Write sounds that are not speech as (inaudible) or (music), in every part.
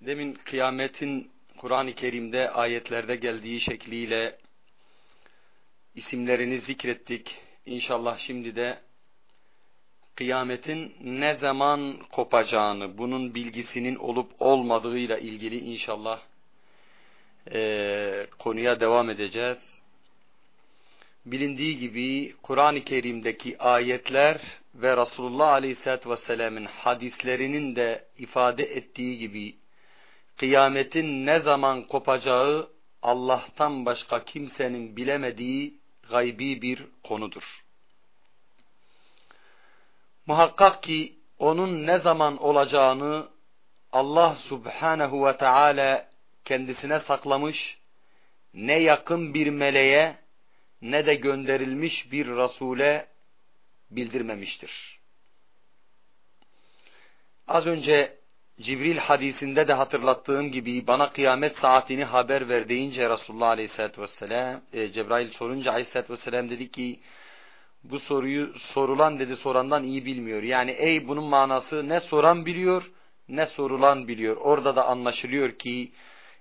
Demin kıyametin Kur'an-ı Kerim'de ayetlerde geldiği şekliyle isimlerini zikrettik. İnşallah şimdi de kıyametin ne zaman kopacağını, bunun bilgisinin olup olmadığıyla ilgili inşallah e, konuya devam edeceğiz. Bilindiği gibi Kur'an-ı Kerim'deki ayetler ve Resulullah Aleyhisselatü Vesselam'ın hadislerinin de ifade ettiği gibi kıyametin ne zaman kopacağı Allah'tan başka kimsenin bilemediği gaybi bir konudur. Muhakkak ki onun ne zaman olacağını Allah subhanehu ve teala kendisine saklamış, ne yakın bir meleğe ne de gönderilmiş bir Resul'e bildirmemiştir. Az önce Cibril hadisinde de hatırlattığım gibi bana kıyamet saatini haber ver deyince Resulullah Aleyhisselatü Vesselam, e, Cebrail sorunca Aleyhisselatü Vesselam dedi ki bu soruyu sorulan dedi sorandan iyi bilmiyor. Yani ey bunun manası ne soran biliyor ne sorulan biliyor. Orada da anlaşılıyor ki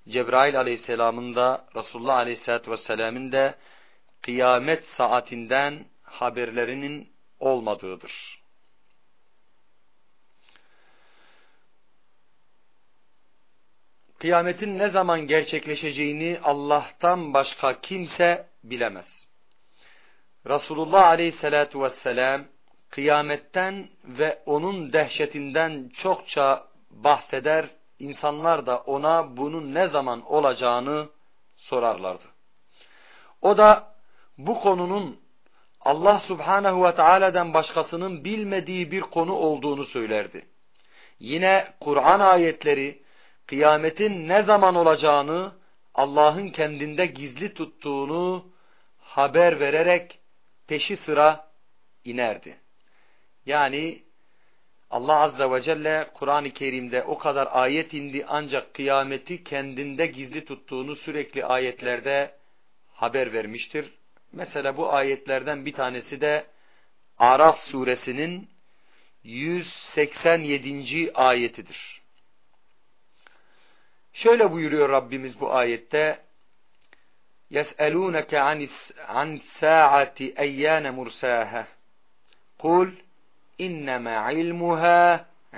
Cebrail Aleyhisselam'ın da Resulullah Aleyhisselatü Vesselam'ın da kıyamet saatinden haberlerinin olmadığıdır. Kıyametin ne zaman gerçekleşeceğini Allah'tan başka kimse bilemez. Resulullah Aleyhisselatü Vesselam kıyametten ve onun dehşetinden çokça bahseder, insanlar da ona bunun ne zaman olacağını sorarlardı. O da bu konunun Allah Subhanahu ve Taala'dan başkasının bilmediği bir konu olduğunu söylerdi. Yine Kur'an ayetleri kıyametin ne zaman olacağını Allah'ın kendinde gizli tuttuğunu haber vererek peşi sıra inerdi. Yani Allah Azze ve Celle Kur'an-ı Kerim'de o kadar ayet indi ancak kıyameti kendinde gizli tuttuğunu sürekli ayetlerde haber vermiştir. Mesela bu ayetlerden bir tanesi de Araf suresinin 187. ayetidir. Şöyle buyuruyor Rabbimiz bu ayette يَسْأَلُونَكَ عَنِ السَّاعَةِ اَيَّانَ مُرْسَاهَا قُلْ اِنَّمَا عِلْمُهَا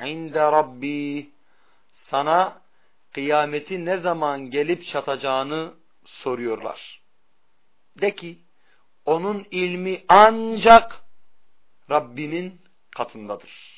عِنْدَ رَبِّي Sana kıyameti ne zaman gelip çatacağını soruyorlar. De ki, onun ilmi ancak Rabbimin katındadır.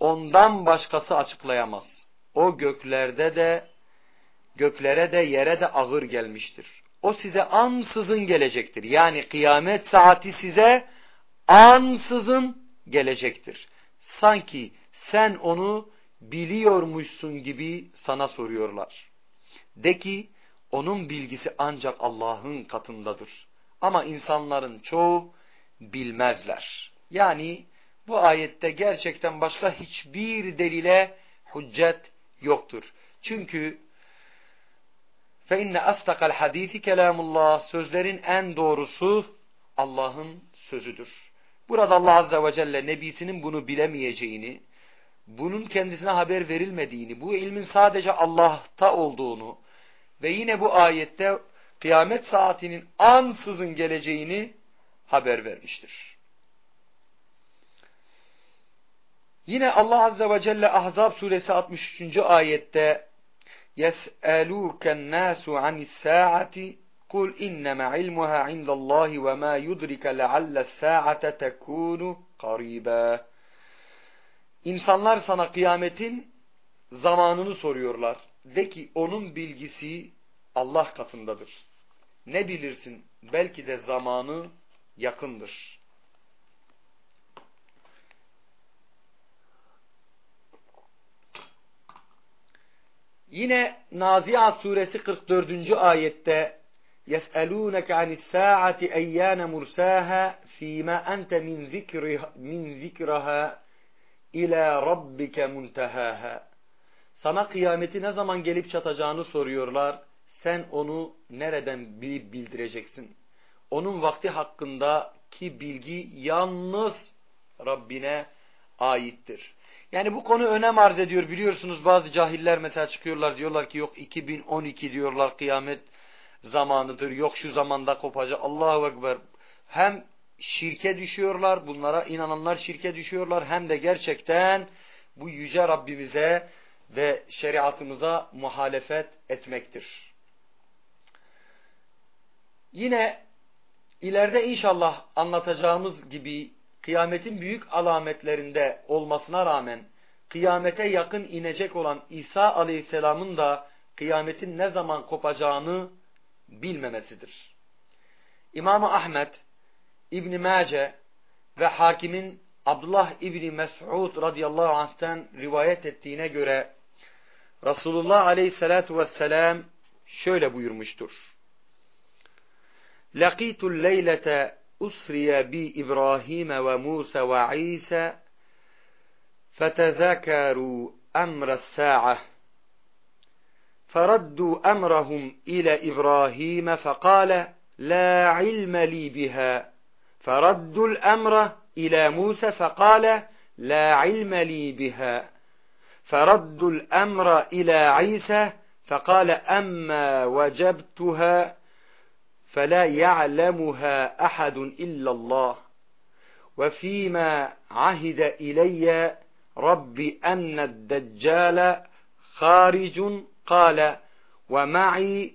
ondan başkası açıklayamaz. O göklerde de göklere de yere de ağır gelmiştir. O size ansızın gelecektir. Yani kıyamet saati size ansızın gelecektir. Sanki sen onu biliyormuşsun gibi sana soruyorlar. De ki onun bilgisi ancak Allah'ın katındadır. Ama insanların çoğu bilmezler. Yani bu ayette gerçekten başka hiçbir delile hüccet yoktur. Çünkü فَاِنَّ أَسْتَقَ الْحَد۪يثِ kelamullah Sözlerin en doğrusu Allah'ın sözüdür. Burada Allah Azze ve Celle Nebisinin bunu bilemeyeceğini, bunun kendisine haber verilmediğini, bu ilmin sadece Allah'ta olduğunu, ve yine bu ayette kıyamet saatinin ansızın geleceğini haber vermiştir. Yine Allah Azze ve Celle Ahzab suresi 63. ayette يَسْأَلُوكَ النَّاسُ عَنِ السَّاعَةِ قُلْ إِنَّمَا عِلْمُهَا عِنْدَ اللّٰهِ وَمَا يُدْرِكَ لَعَلَّ السَّاعَةَ تَكُونُ قَرِيبًا İnsanlar sana kıyametin zamanını soruyorlar. De ki onun bilgisi Allah katındadır. Ne bilirsin belki de zamanı yakındır. Yine Naziat suresi 44. ayette يَسْأَلُونَكَ عَنِ السَّاعَةِ اَيَّانَ مُرْسَاهَا ف۪يمَا أَنْتَ مِنْ ذِكْرَهَا اِلَى رَبِّكَ مُنْتَهَاهَا Sana kıyameti ne zaman gelip çatacağını soruyorlar. Sen onu nereden bilip bildireceksin? Onun vakti hakkındaki bilgi yalnız Rabbine aittir. Yani bu konu önem arz ediyor. Biliyorsunuz bazı cahiller mesela çıkıyorlar diyorlar ki yok 2012 diyorlar kıyamet zamanıdır. Yok şu zamanda kopacak. Allahu Ekber. Hem şirke düşüyorlar. Bunlara inananlar şirke düşüyorlar. Hem de gerçekten bu yüce Rabbimize ve şeriatımıza muhalefet etmektir. Yine ileride inşallah anlatacağımız gibi kıyametin büyük alametlerinde olmasına rağmen kıyamete yakın inecek olan İsa aleyhisselamın da kıyametin ne zaman kopacağını bilmemesidir. İmam-ı Ahmet, İbn-i Mace ve hakimin Abdullah İbni Mes'ud radıyallahu anh'ten rivayet ettiğine göre Resulullah aleyhissalatu vesselam şöyle buyurmuştur. Laqitul leylete ve Musa ve İsa فتذكروا أمر الساعة. فردوا أمرهم إلى إبراهيم فقال لا علم لي بها. فردوا الأمر إلى موسى فقال لا علم لي بها. فردوا الأمر إلى عيسى فقال أما وجبتها فلا يعلمها أحد إلا الله. وفيما عهد إلي ربي أن الدجال خارج قال ومعي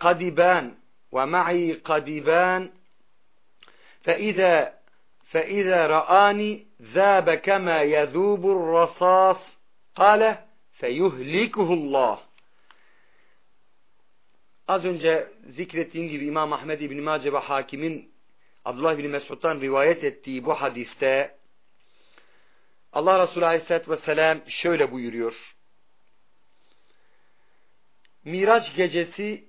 قدبان ومعي قدبان. فإذا فإذا رآني ذاب كما يذوب الرصاص قال فيهلكه الله. Az önce zikrettiğim gibi İmam Ahmed İbni Mace ve Hakim'in Abdullah İbni Mesud'dan rivayet ettiği bu hadiste Allah Resulü Aleyhisselatü Vesselam şöyle buyuruyor. Miraç gecesi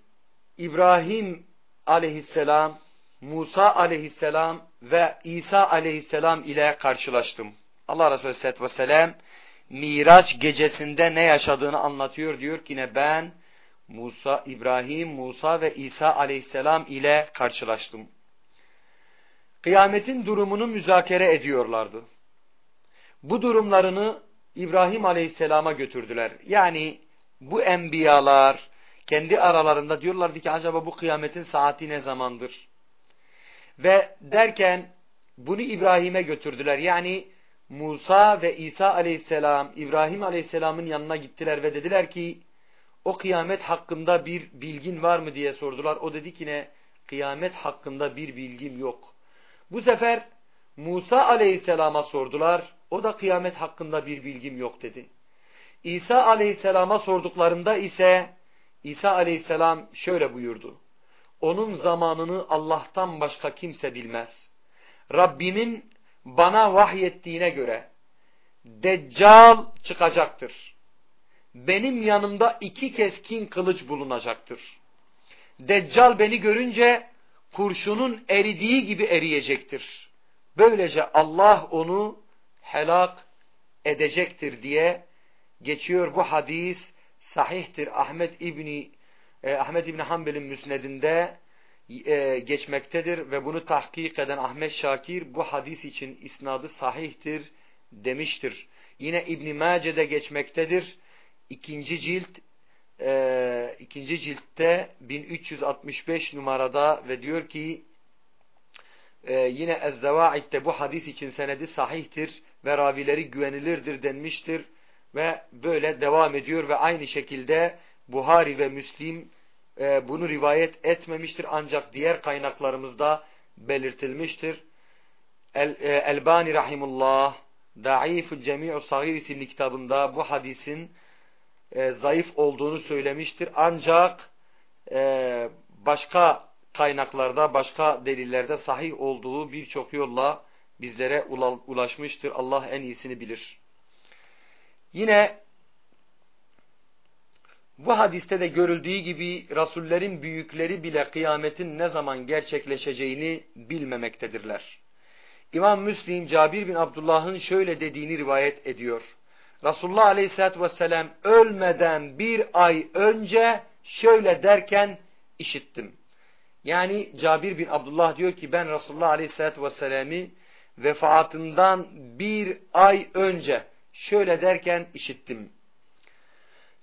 İbrahim aleyhisselam, Musa aleyhisselam ve İsa aleyhisselam ile karşılaştım. Allah Resulü aleyhisselatü vesselam Miraç gecesinde ne yaşadığını anlatıyor. Diyor ki ne ben Musa, İbrahim, Musa ve İsa aleyhisselam ile karşılaştım. Kıyametin durumunu müzakere ediyorlardı. Bu durumlarını İbrahim aleyhisselama götürdüler. Yani bu enbiyalar kendi aralarında diyorlardı ki acaba bu kıyametin saati ne zamandır? Ve derken bunu İbrahim'e götürdüler. Yani Musa ve İsa aleyhisselam İbrahim aleyhisselamın yanına gittiler ve dediler ki o kıyamet hakkında bir bilgin var mı diye sordular. O dedi ki ne? Kıyamet hakkında bir bilgim yok. Bu sefer Musa aleyhisselama sordular. O da kıyamet hakkında bir bilgim yok dedi. İsa aleyhisselama sorduklarında ise İsa aleyhisselam şöyle buyurdu. Onun zamanını Allah'tan başka kimse bilmez. Rabbimin bana vahyettiğine göre Deccal çıkacaktır. Benim yanımda iki keskin kılıç bulunacaktır. Deccal beni görünce kurşunun eridiği gibi eriyecektir. Böylece Allah onu helak edecektir diye geçiyor bu hadis sahihtir. Ahmet İbni e, Ahmet İbni Hanbel'in müsnedinde e, geçmektedir ve bunu tahkik eden Ahmet Şakir bu hadis için isnadı sahihtir demiştir. Yine İbn Mace'de geçmektedir. İkinci cilt e, ikinci ciltte 1365 numarada ve diyor ki e, yine Ez-Zevaid'de bu hadis için senedi sahihtir ve ravileri güvenilirdir denmiştir ve böyle devam ediyor ve aynı şekilde Buhari ve Müslim e, bunu rivayet etmemiştir ancak diğer kaynaklarımızda belirtilmiştir. El, e, Elbani Rahimullah Da'ifü Cemi'u Sagir isimli kitabında bu hadisin e, zayıf olduğunu söylemiştir. Ancak e, başka kaynaklarda, başka delillerde sahih olduğu birçok yolla bizlere ulaşmıştır. Allah en iyisini bilir. Yine Bu hadiste de görüldüğü gibi Rasullerin büyükleri bile kıyametin ne zaman gerçekleşeceğini bilmemektedirler. İmam Müslim Cabir bin Abdullah'ın şöyle dediğini rivayet ediyor. Resulullah Aleyhisselatü Vesselam ölmeden bir ay önce şöyle derken işittim. Yani Cabir bin Abdullah diyor ki ben Resulullah Aleyhisselatü Vesselam'ı vefatından bir ay önce şöyle derken işittim.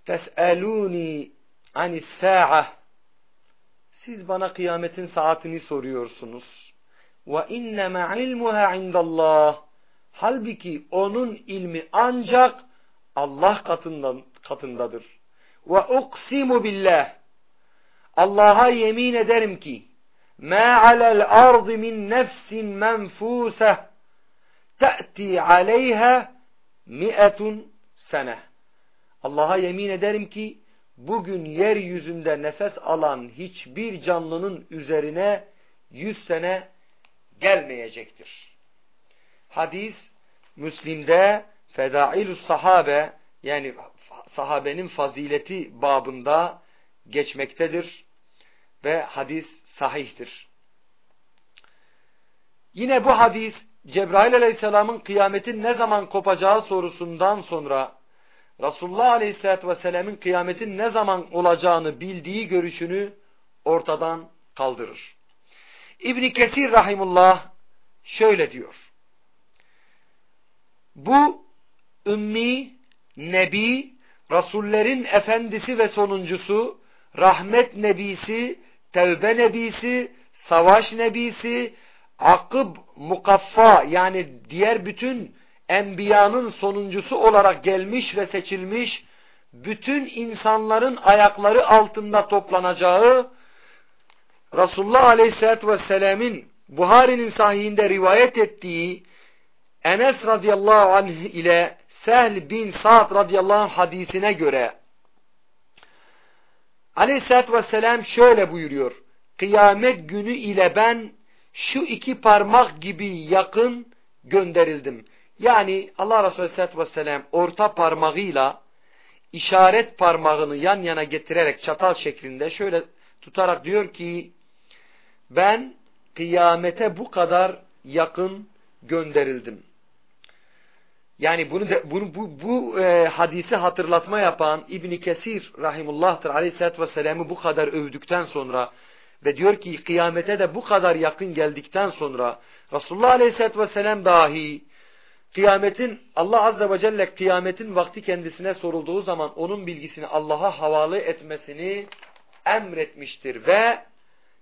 Tes'eluni anis sa'a Siz bana kıyametin saatini soruyorsunuz. Ve inneme ilmuha indallah Halbuki onun ilmi ancak Allah katından, katındadır. Ve uksimu billah Allah'a yemin ederim ki مَا عَلَى الْأَرْضِ مِنْ نَفْسٍ مَنْفُوسَةٍ تَأْتِي عَلَيْهَا مِئَةٌ sene. Allah'a yemin ederim ki bugün yeryüzünde nefes alan hiçbir canlının üzerine yüz sene gelmeyecektir. Hadis Müslim'de Fedailus Sahabe yani sahabenin fazileti babında geçmektedir ve hadis sahihtir. Yine bu hadis Cebrail aleyhisselamın kıyametin ne zaman kopacağı sorusundan sonra Resulullah aleyhisselatü vesselamın kıyametin ne zaman olacağını bildiği görüşünü ortadan kaldırır. İbni Kesir rahimullah şöyle diyor. Bu ümmi, nebi, Rasullerin efendisi ve sonuncusu, rahmet nebisi, tevbe nebisi, savaş nebisi, akıb mukaffa yani diğer bütün enbiyanın sonuncusu olarak gelmiş ve seçilmiş, bütün insanların ayakları altında toplanacağı, Resulullah Aleyhisselatü Vesselam'ın Buhari'nin sahihinde rivayet ettiği Enes radıyallahu anh ile Sehl bin Sa'd radıyallahu anh hadisine göre Aleyhisselatü Vesselam şöyle buyuruyor. Kıyamet günü ile ben şu iki parmak gibi yakın gönderildim. Yani Allah Resulü Aleyhisselatü Vesselam orta parmağıyla işaret parmağını yan yana getirerek çatal şeklinde şöyle tutarak diyor ki ben kıyamete bu kadar yakın gönderildim. Yani bunu de, bunu bu, bu e, hadisi hatırlatma yapan İbn Kesir rahimullah'tır Aleyhisselatü Vesselam'ı bu kadar övdükten sonra ve diyor ki kıyamete de bu kadar yakın geldikten sonra Resulullah Aleyhisselatü Vesselam dahi kıyametin Allah Azze ve Celle kıyametin vakti kendisine sorulduğu zaman onun bilgisini Allah'a havale etmesini emretmiştir ve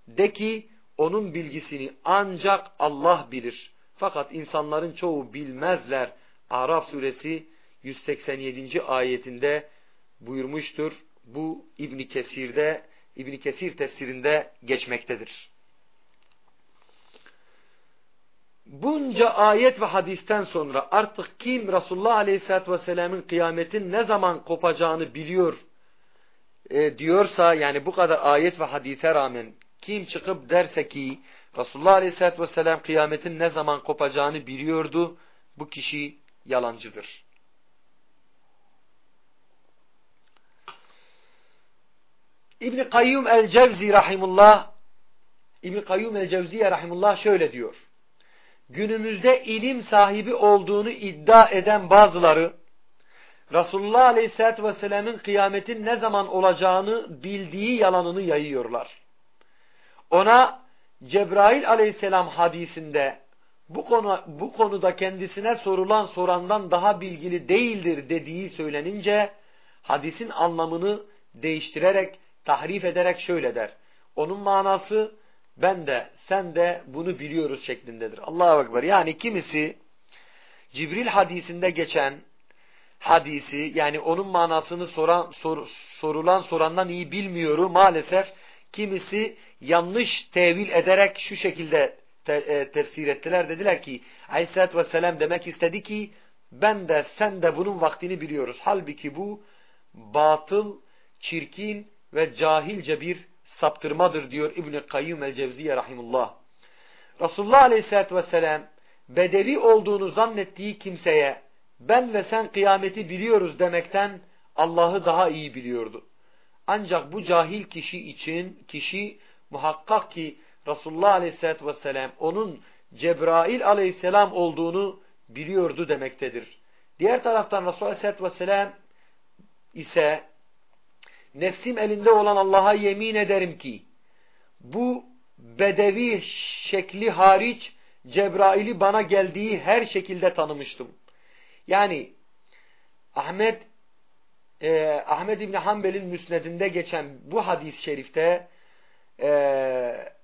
de ki onun bilgisini ancak Allah bilir. Fakat insanların çoğu bilmezler. Araf suresi 187. ayetinde buyurmuştur. Bu İbn Kesir'de İbn Kesir tefsirinde geçmektedir. Bunca ayet ve hadisten sonra artık kim Resulullah Aleyhisselatü Vesselam'ın kıyametin ne zaman kopacağını biliyor e, diyorsa yani bu kadar ayet ve hadise rağmen kim çıkıp derse ki Resulullah Aleyhisselatü Vesselam kıyametin ne zaman kopacağını biliyordu bu kişi yalancıdır. İbn Kayyum el-Cevzi rahimullah İbn Kayyum el-Cevziye rahimullah şöyle diyor. Günümüzde ilim sahibi olduğunu iddia eden bazıları Resulullah Aleyhisselatü Vesselam'ın kıyametin ne zaman olacağını bildiği yalanını yayıyorlar. Ona Cebrail Aleyhisselam hadisinde bu konu bu konuda kendisine sorulan sorandan daha bilgili değildir dediği söylenince hadisin anlamını değiştirerek tahrif ederek şöyle der. Onun manası ben de sen de bunu biliyoruz şeklindedir. Allahu Ekber. Yani kimisi Cibril hadisinde geçen hadisi yani onun manasını soran, sor, sorulan sorandan iyi bilmiyoru maalesef kimisi yanlış tevil ederek şu şekilde te, e, tefsir ettiler. Dediler ki Aleyhisselatü Vesselam demek istedi ki ben de sen de bunun vaktini biliyoruz. Halbuki bu batıl, çirkin ve cahilce bir saptırmadır diyor İbn-i Kayyum el-Cevziye rahimullah. Resulullah Aleyhisselatü Vesselam bedevi olduğunu zannettiği kimseye ben ve sen kıyameti biliyoruz demekten Allah'ı daha iyi biliyordu. Ancak bu cahil kişi için kişi muhakkak ki Resulullah Aleyhisselatü Vesselam onun Cebrail Aleyhisselam olduğunu biliyordu demektedir. Diğer taraftan Resulullah Aleyhisselatü Vesselam ise nefsim elinde olan Allah'a yemin ederim ki bu bedevi şekli hariç Cebrail'i bana geldiği her şekilde tanımıştım. Yani Ahmet e, Ahmet İbni Hanbel'in müsnedinde geçen bu hadis-i şerifte e,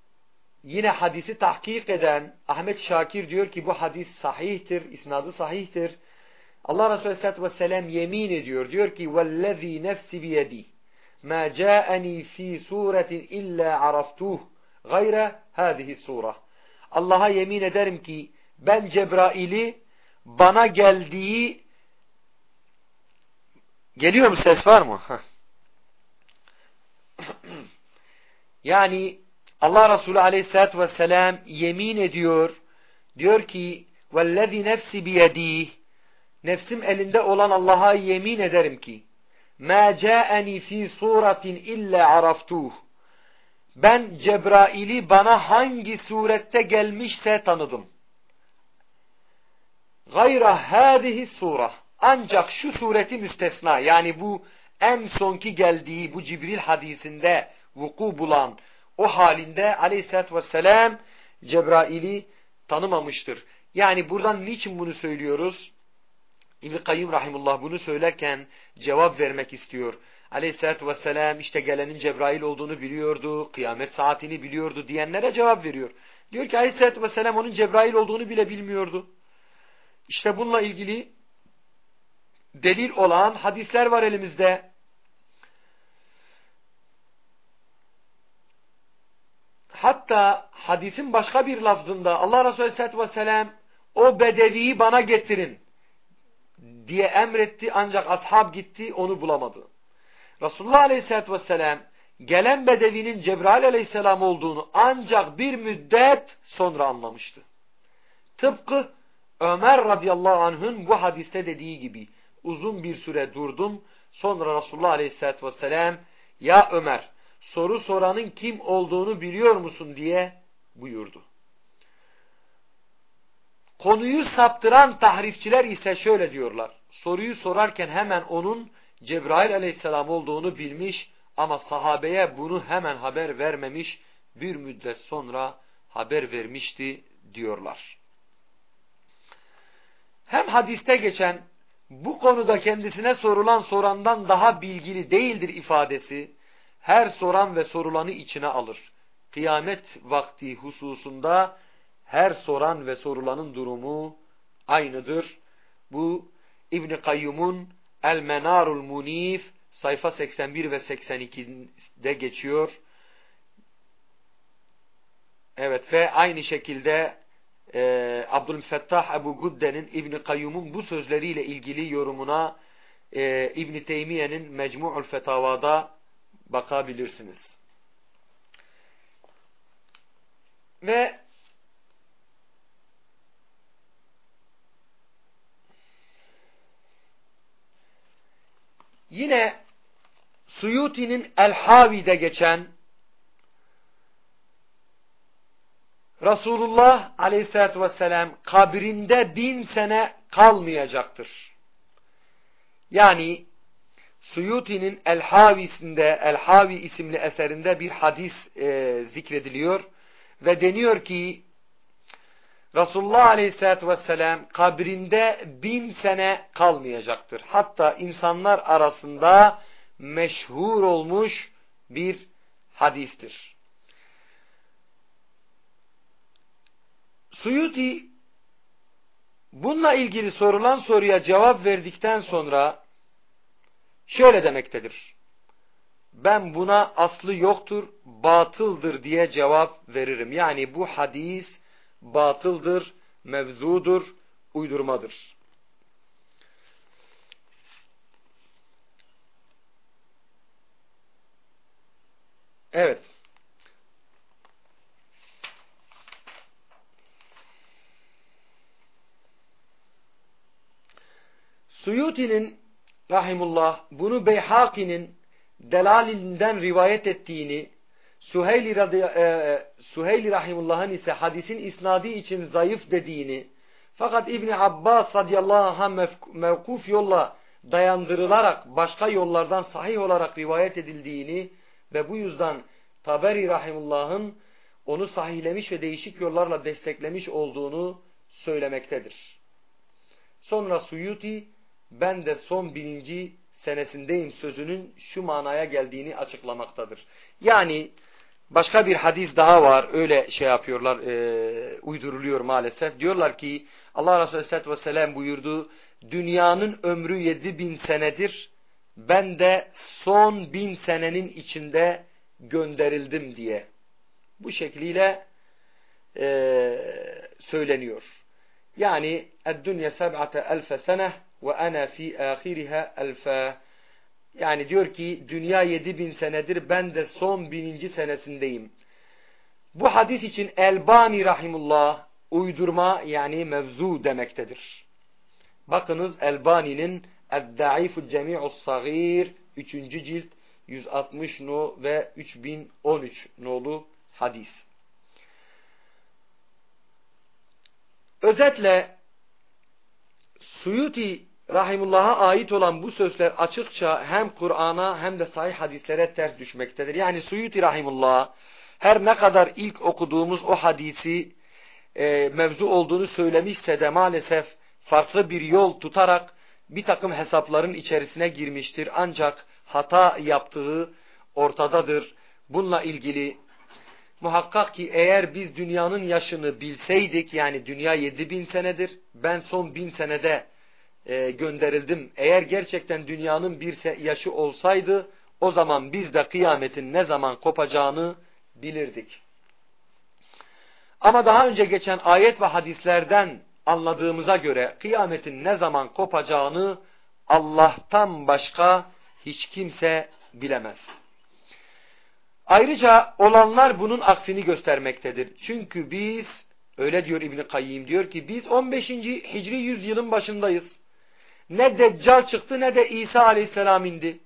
yine hadisi tahkik eden Ahmet Şakir diyor ki bu hadis sahihtir, isnadı sahihtir. Allah Resulü Aleyhisselatü Vesselam yemin ediyor. Diyor ki وَالَّذ۪ي نَفْسِ بِيَد۪ي مَا جَاءَنِي ف۪ي سُورَةٍ اِلَّا عَرَفْتُهُ غَيْرَ هَذِهِ sure. Allah'a yemin ederim ki ben Cebrail'i bana geldiği geliyor mu ses var mı? (clears throat) yani Allah Resulü Aleyhisselatü Vesselam yemin ediyor diyor ki وَالَّذِي نَفْسِ بِيَد۪يهِ Nefsim elinde olan Allah'a yemin ederim ki مَا جَاءَنِي ف۪ي صُورَةٍ اِلَّا عَرَفْتُوهُ Ben Cebrail'i bana hangi surette gelmişse tanıdım. Gayra hâdihi sura. Ancak şu sureti müstesna yani bu en sonki geldiği bu Cibril hadisinde vuku bulan o halinde aleyhissalatü vesselam Cebrail'i tanımamıştır. Yani buradan niçin bunu söylüyoruz? İbn-i Kayyum Rahimullah bunu söylerken cevap vermek istiyor. Aleyhisselatü Vesselam işte gelenin Cebrail olduğunu biliyordu, kıyamet saatini biliyordu diyenlere cevap veriyor. Diyor ki Aleyhisselatü Vesselam onun Cebrail olduğunu bile bilmiyordu. İşte bununla ilgili delil olan hadisler var elimizde. Hatta hadisin başka bir lafzında Allah Resulü Aleyhisselatü Vesselam o bedeviyi bana getirin diye emretti ancak ashab gitti onu bulamadı. Resulullah Aleyhisselatü Vesselam gelen bedevinin Cebrail Aleyhisselam olduğunu ancak bir müddet sonra anlamıştı. Tıpkı Ömer radıyallahu anh'ın bu hadiste dediği gibi uzun bir süre durdum. Sonra Resulullah Aleyhisselatü Vesselam ya Ömer soru soranın kim olduğunu biliyor musun diye buyurdu. Konuyu saptıran tahrifçiler ise şöyle diyorlar. Soruyu sorarken hemen onun Cebrail aleyhisselam olduğunu bilmiş ama sahabeye bunu hemen haber vermemiş bir müddet sonra haber vermişti diyorlar. Hem hadiste geçen bu konuda kendisine sorulan sorandan daha bilgili değildir ifadesi her soran ve sorulanı içine alır. Kıyamet vakti hususunda her soran ve sorulanın durumu aynıdır. Bu İbn Kayyum'un El Menarul Munif sayfa 81 ve 82'de geçiyor. Evet ve aynı şekilde e, Abdülfettah Ebu Gudde'nin İbn Kayyum'un bu sözleriyle ilgili yorumuna e, İbn Teymiye'nin Mecmu'ul Fetavada bakabilirsiniz. Ve Yine Suyuti'nin El-Havi'de geçen Resulullah aleyhissalatü vesselam kabrinde bin sene kalmayacaktır. Yani Suyuti'nin El-Havi'sinde El-Havi isimli eserinde bir hadis e, zikrediliyor ve deniyor ki Resulullah Aleyhisselatü Vesselam kabrinde bin sene kalmayacaktır. Hatta insanlar arasında meşhur olmuş bir hadistir. Suyuti bununla ilgili sorulan soruya cevap verdikten sonra şöyle demektedir. Ben buna aslı yoktur, batıldır diye cevap veririm. Yani bu hadis batıldır, mevzudur, uydurmadır. Evet. Suyuti'nin rahimullah bunu Beyhaki'nin Delal'inden rivayet ettiğini, Süheyli, e, Süheyli Rahimullah'ın ise hadisin isnadı için zayıf dediğini, fakat İbni Abbas radıyallahu anh mevkuf yolla dayandırılarak başka yollardan sahih olarak rivayet edildiğini ve bu yüzden Taberi Rahimullah'ın onu sahihlemiş ve değişik yollarla desteklemiş olduğunu söylemektedir. Sonra Suyuti ben de son bininci senesindeyim sözünün şu manaya geldiğini açıklamaktadır. Yani başka bir hadis daha var öyle şey yapıyorlar e, uyduruluyor maalesef. Diyorlar ki Allah Resulü Aleyhisselatü Vesselam buyurdu dünyanın ömrü yedi bin senedir ben de son bin senenin içinde gönderildim diye. Bu şekliyle e, söyleniyor. Yani dünya seb'ate elfe sene ve ana fi ahiriha elfe yani diyor ki dünya yedi bin senedir ben de son bininci senesindeyim. Bu hadis için Elbani Rahimullah uydurma yani mevzu demektedir. Bakınız Elbani'nin Eddaifu Cemi'us Sagir 3. cilt 160 no ve 3013 nolu hadis. Özetle Suyuti Rahimullah'a ait olan bu sözler açıkça hem Kur'an'a hem de sahih hadislere ters düşmektedir. Yani Suyuti Rahimullah her ne kadar ilk okuduğumuz o hadisi e, mevzu olduğunu söylemişse de maalesef farklı bir yol tutarak bir takım hesapların içerisine girmiştir. Ancak hata yaptığı ortadadır. Bununla ilgili muhakkak ki eğer biz dünyanın yaşını bilseydik yani dünya yedi bin senedir ben son bin senede e, gönderildim. Eğer gerçekten dünyanın bir yaşı olsaydı o zaman biz de kıyametin ne zaman kopacağını bilirdik. Ama daha önce geçen ayet ve hadislerden anladığımıza göre kıyametin ne zaman kopacağını Allah'tan başka hiç kimse bilemez. Ayrıca olanlar bunun aksini göstermektedir. Çünkü biz, öyle diyor İbn Kayyim diyor ki biz 15. Hicri yüzyılın başındayız. Ne Deccal çıktı ne de İsa aleyhisselam indi.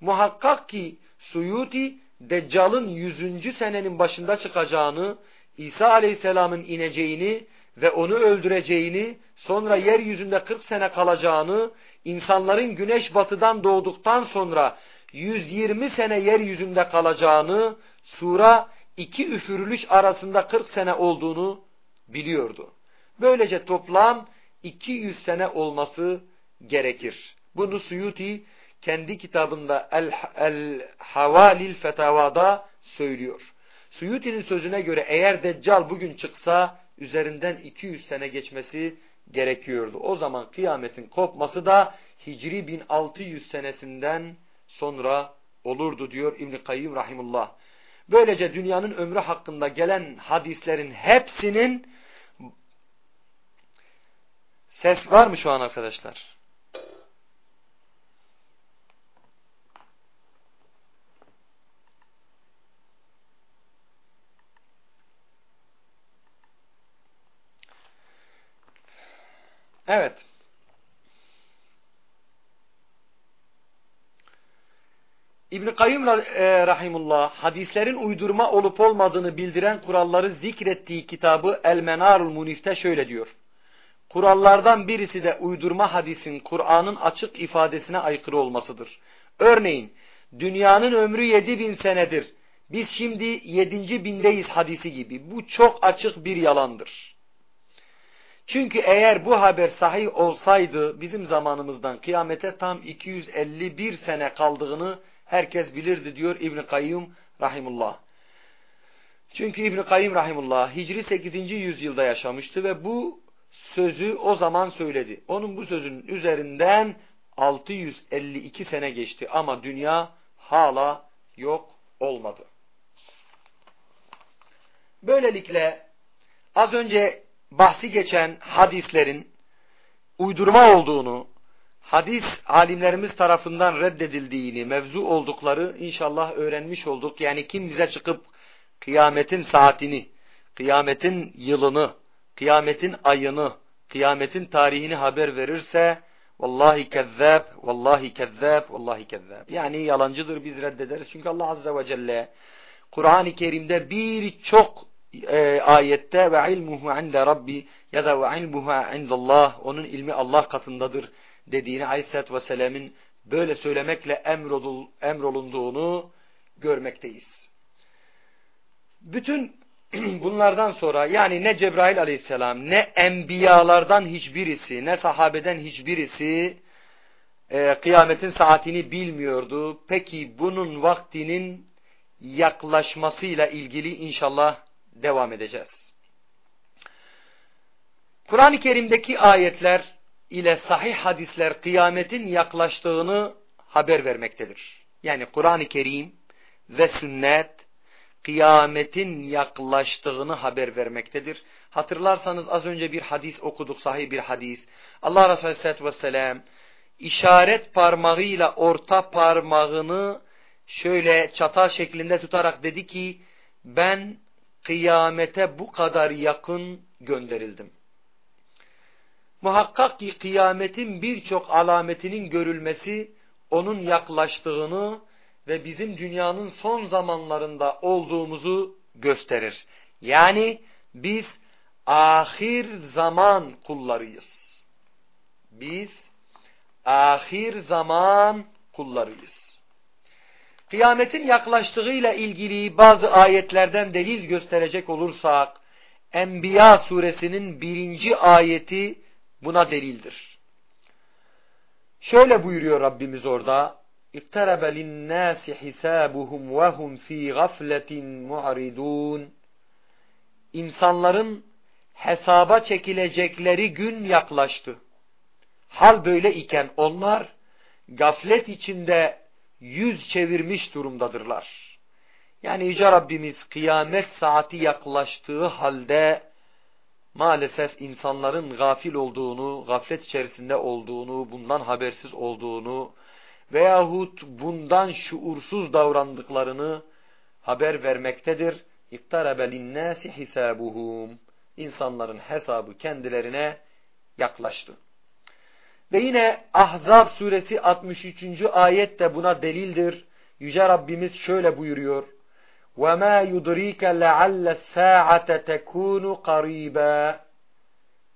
Muhakkak ki Suyuti Deccal'ın 100. senenin başında çıkacağını, İsa aleyhisselamın ineceğini ve onu öldüreceğini, sonra yeryüzünde 40 sene kalacağını, insanların güneş batıdan doğduktan sonra 120 sene yeryüzünde kalacağını, sura iki üfürülüş arasında 40 sene olduğunu biliyordu. Böylece toplam 200 sene olması gerekir. Bunu Suyuti kendi kitabında El Fetavada söylüyor. Suyuti'nin sözüne göre eğer Deccal bugün çıksa üzerinden 200 sene geçmesi gerekiyordu. O zaman kıyametin kopması da Hicri 1600 senesinden sonra olurdu diyor İbn Kayyim rahimullah. Böylece dünyanın ömrü hakkında gelen hadislerin hepsinin ses var mı şu an arkadaşlar? Evet. İbn-i Kayyum e, Rahimullah hadislerin uydurma olup olmadığını bildiren kuralları zikrettiği kitabı El-Menarul Munif'te şöyle diyor. Kurallardan birisi de uydurma hadisin Kur'an'ın açık ifadesine aykırı olmasıdır. Örneğin dünyanın ömrü yedi bin senedir. Biz şimdi yedinci bindeyiz hadisi gibi. Bu çok açık bir yalandır. Çünkü eğer bu haber sahih olsaydı bizim zamanımızdan kıyamete tam 251 sene kaldığını herkes bilirdi diyor İbn Kayyum rahimullah. Çünkü İbn Kayyum rahimullah Hicri 8. yüzyılda yaşamıştı ve bu sözü o zaman söyledi. Onun bu sözünün üzerinden 652 sene geçti ama dünya hala yok olmadı. Böylelikle az önce bahsi geçen hadislerin uydurma olduğunu, hadis alimlerimiz tarafından reddedildiğini, mevzu oldukları inşallah öğrenmiş olduk. Yani kim bize çıkıp kıyametin saatini, kıyametin yılını, kıyametin ayını, kıyametin tarihini haber verirse Vallahi kezzab, vallahi kezzab, vallahi kezzab. Yani yalancıdır biz reddederiz. Çünkü Allah Azze ve Celle Kur'an-ı Kerim'de birçok e, ayette ve ilmuhu inde Rabbi ya da ve ilmuhu indallah onun ilmi Allah katındadır dediğini Aleyhisselatü Vesselam'ın böyle söylemekle emrolul, emrolunduğunu görmekteyiz. Bütün (clears throat) bunlardan sonra yani ne Cebrail aleyhisselam ne enbiyalardan hiçbirisi ne sahabeden hiçbirisi e, kıyametin saatini bilmiyordu. Peki bunun vaktinin yaklaşmasıyla ilgili inşallah devam edeceğiz. Kur'an-ı Kerim'deki ayetler ile sahih hadisler kıyametin yaklaştığını haber vermektedir. Yani Kur'an-ı Kerim ve sünnet kıyametin yaklaştığını haber vermektedir. Hatırlarsanız az önce bir hadis okuduk, sahih bir hadis. Allah Resulü Aleyhisselatü Vesselam işaret parmağıyla orta parmağını şöyle çatal şeklinde tutarak dedi ki ben kıyamete bu kadar yakın gönderildim. Muhakkak ki kıyametin birçok alametinin görülmesi onun yaklaştığını ve bizim dünyanın son zamanlarında olduğumuzu gösterir. Yani biz ahir zaman kullarıyız. Biz ahir zaman kullarıyız Kıyametin yaklaştığıyla ilgili bazı ayetlerden delil gösterecek olursak, Enbiya suresinin birinci ayeti buna delildir. Şöyle buyuruyor Rabbimiz orada, اقترب للناس حسابهم وهم في غفلة معرضون İnsanların hesaba çekilecekleri gün yaklaştı. Hal böyle iken onlar gaflet içinde yüz çevirmiş durumdadırlar. Yani Yüce Rabbimiz kıyamet saati yaklaştığı halde maalesef insanların gafil olduğunu, gaflet içerisinde olduğunu, bundan habersiz olduğunu, veyahut bundan şuursuz davrandıklarını haber vermektedir. اِقْتَرَبَ لِلنَّاسِ حِسَابُهُمْ İnsanların hesabı kendilerine yaklaştı. Ve yine Ahzab suresi 63. ayet de buna delildir. Yüce Rabbimiz şöyle buyuruyor. وَمَا يُدْرِيكَ لَعَلَّ السَّاعَةَ تَكُونُ قَرِيبًا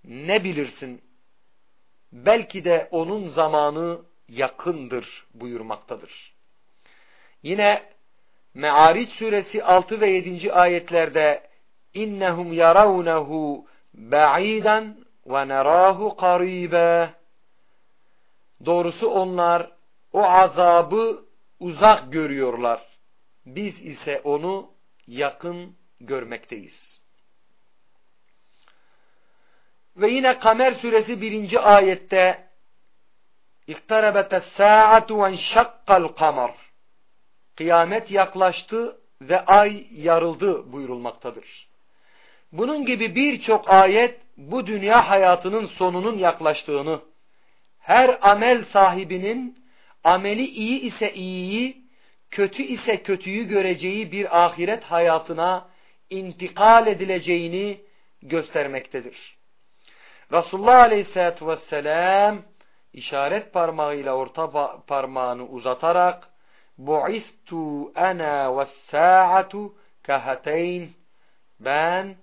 Ne bilirsin? Belki de onun zamanı yakındır buyurmaktadır. Yine Me'ariç suresi 6 ve 7. ayetlerde innehum yaravnehu ba'iden ve nerahu qaribe Doğrusu onlar o azabı uzak görüyorlar. Biz ise onu yakın görmekteyiz. Ve yine Kamer suresi birinci ayette İktarabete sa'atu ve şakkal kamer. Kıyamet yaklaştı ve ay yarıldı buyurulmaktadır. Bunun gibi birçok ayet bu dünya hayatının sonunun yaklaştığını her amel sahibinin ameli iyi ise iyiyi, kötü ise kötüyü göreceği bir ahiret hayatına intikal edileceğini göstermektedir. Resulullah Aleyhisselatü Vesselam işaret parmağıyla orta parmağını uzatarak bu'istu ana ve's-sa'atu kahateyn ben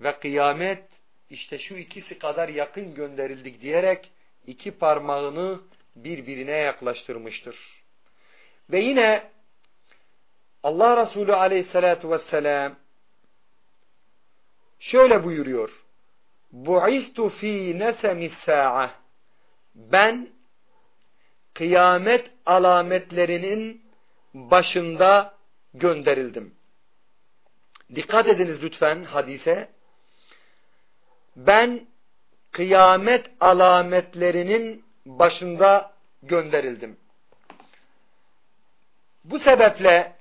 ve kıyamet işte şu ikisi kadar yakın gönderildik diyerek iki parmağını birbirine yaklaştırmıştır. Ve yine Allah Resulü aleyhissalatu vesselam şöyle buyuruyor. Bu'istu fi nesemis sa'a ben kıyamet alametlerinin başında gönderildim. Dikkat ediniz lütfen hadise. Ben kıyamet alametlerinin başında gönderildim. Bu sebeple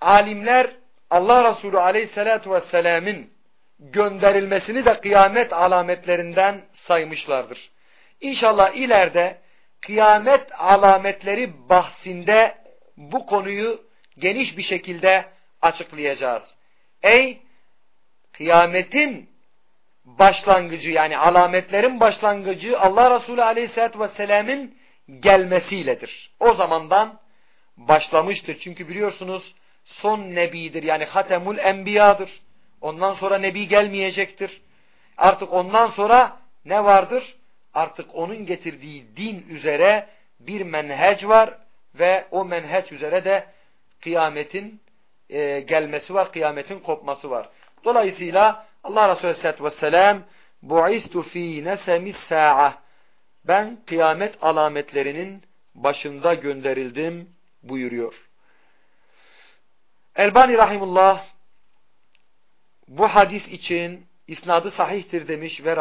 alimler Allah Resulü aleyhissalatu vesselam'ın gönderilmesini de kıyamet alametlerinden saymışlardır. İnşallah ileride kıyamet alametleri bahsinde bu konuyu geniş bir şekilde açıklayacağız. Ey kıyametin başlangıcı yani alametlerin başlangıcı Allah Resulü Aleyhisselatü Vesselam'ın gelmesiyledir. O zamandan başlamıştır. Çünkü biliyorsunuz son nebidir yani Hatemul Enbiya'dır. Ondan sonra nebi gelmeyecektir. Artık ondan sonra ne vardır? Artık onun getirdiği din üzere bir menhec var ve o menheç üzere de kıyametin e, gelmesi var, kıyametin kopması var. Dolayısıyla Allah Resulü Aleyhisselatü Vesselam bu'istu fi nesemis sa'a ben kıyamet alametlerinin başında gönderildim buyuruyor. Elbani Rahimullah bu hadis için isnadı sahihtir demiş ve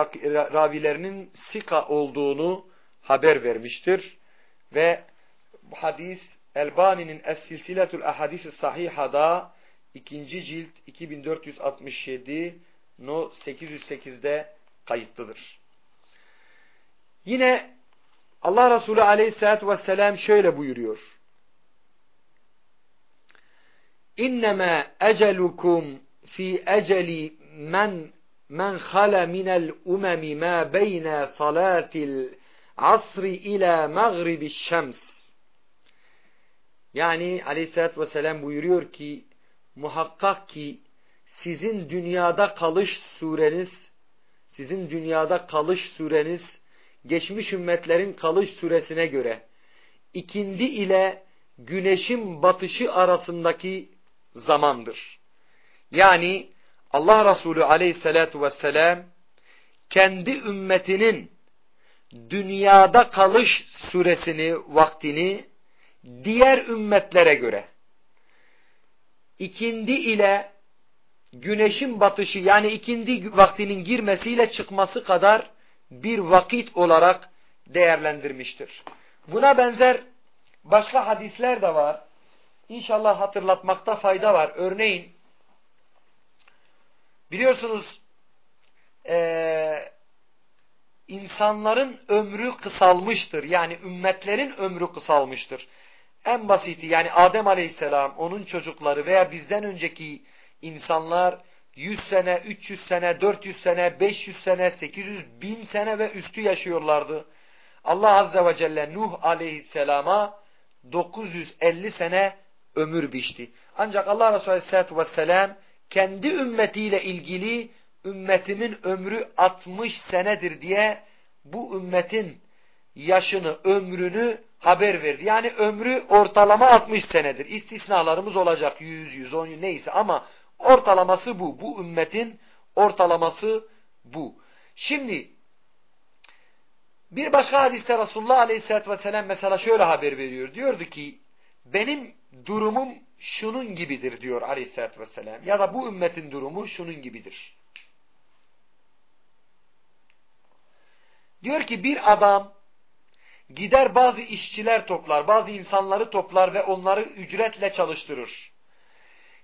ravilerinin sika olduğunu haber vermiştir. Ve bu hadis Elbani'nin Es-Silsiletul Ahadis-i Sahiha'da ikinci cilt 2467 no 808'de kayıtlıdır. Yine Allah Resulü Aleyhisselatü Vesselam şöyle buyuruyor. İnnemâ ecelukum fi eceli men men hala minel umemi ma beyne salatil asri ila mağribi şems. Yani aleyhissalatü vesselam buyuruyor ki muhakkak ki sizin dünyada kalış sureniz sizin dünyada kalış süreniz geçmiş ümmetlerin kalış süresine göre ikindi ile güneşin batışı arasındaki zamandır. Yani Allah Resulü aleyhissalatu vesselam kendi ümmetinin dünyada kalış süresini, vaktini diğer ümmetlere göre ikindi ile güneşin batışı yani ikindi vaktinin girmesiyle çıkması kadar bir vakit olarak değerlendirmiştir. Buna benzer başka hadisler de var. İnşallah hatırlatmakta fayda var. Örneğin biliyorsunuz e, insanların ömrü kısalmıştır. Yani ümmetlerin ömrü kısalmıştır. En basiti yani Adem Aleyhisselam, onun çocukları veya bizden önceki insanlar 100 sene, 300 sene, 400 sene, 500 sene, 800, 1000 sene ve üstü yaşıyorlardı. Allah Azze ve Celle Nuh Aleyhisselam'a 950 sene ömür biçti. Ancak Allah Resulü Aleyhisselatü Vesselam kendi ümmetiyle ilgili ümmetimin ömrü 60 senedir diye bu ümmetin yaşını, ömrünü haber verdi. Yani ömrü ortalama 60 senedir. İstisnalarımız olacak 100, 110 neyse ama ortalaması bu. Bu ümmetin ortalaması bu. Şimdi bir başka hadiste Resulullah Aleyhisselatü Vesselam mesela şöyle haber veriyor. Diyordu ki benim durumum şunun gibidir diyor Aleyhisselatü Vesselam. Ya da bu ümmetin durumu şunun gibidir. Diyor ki bir adam gider bazı işçiler toplar, bazı insanları toplar ve onları ücretle çalıştırır.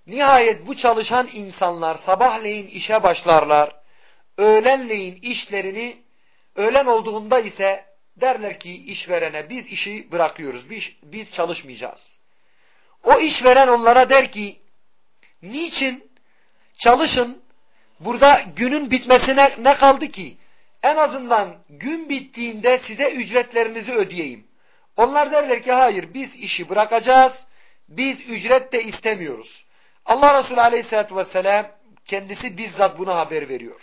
Nihayet bu çalışan insanlar sabahleyin işe başlarlar. Öğlenleyin işlerini, öğlen olduğunda ise derler ki işverene biz işi bırakıyoruz, biz, biz çalışmayacağız. O işveren onlara der ki niçin çalışın burada günün bitmesine ne kaldı ki? En azından gün bittiğinde size ücretlerinizi ödeyeyim. Onlar derler ki hayır biz işi bırakacağız, biz ücret de istemiyoruz. Allah Resulü Aleyhisselatü vesselam kendisi bizzat buna haber veriyor.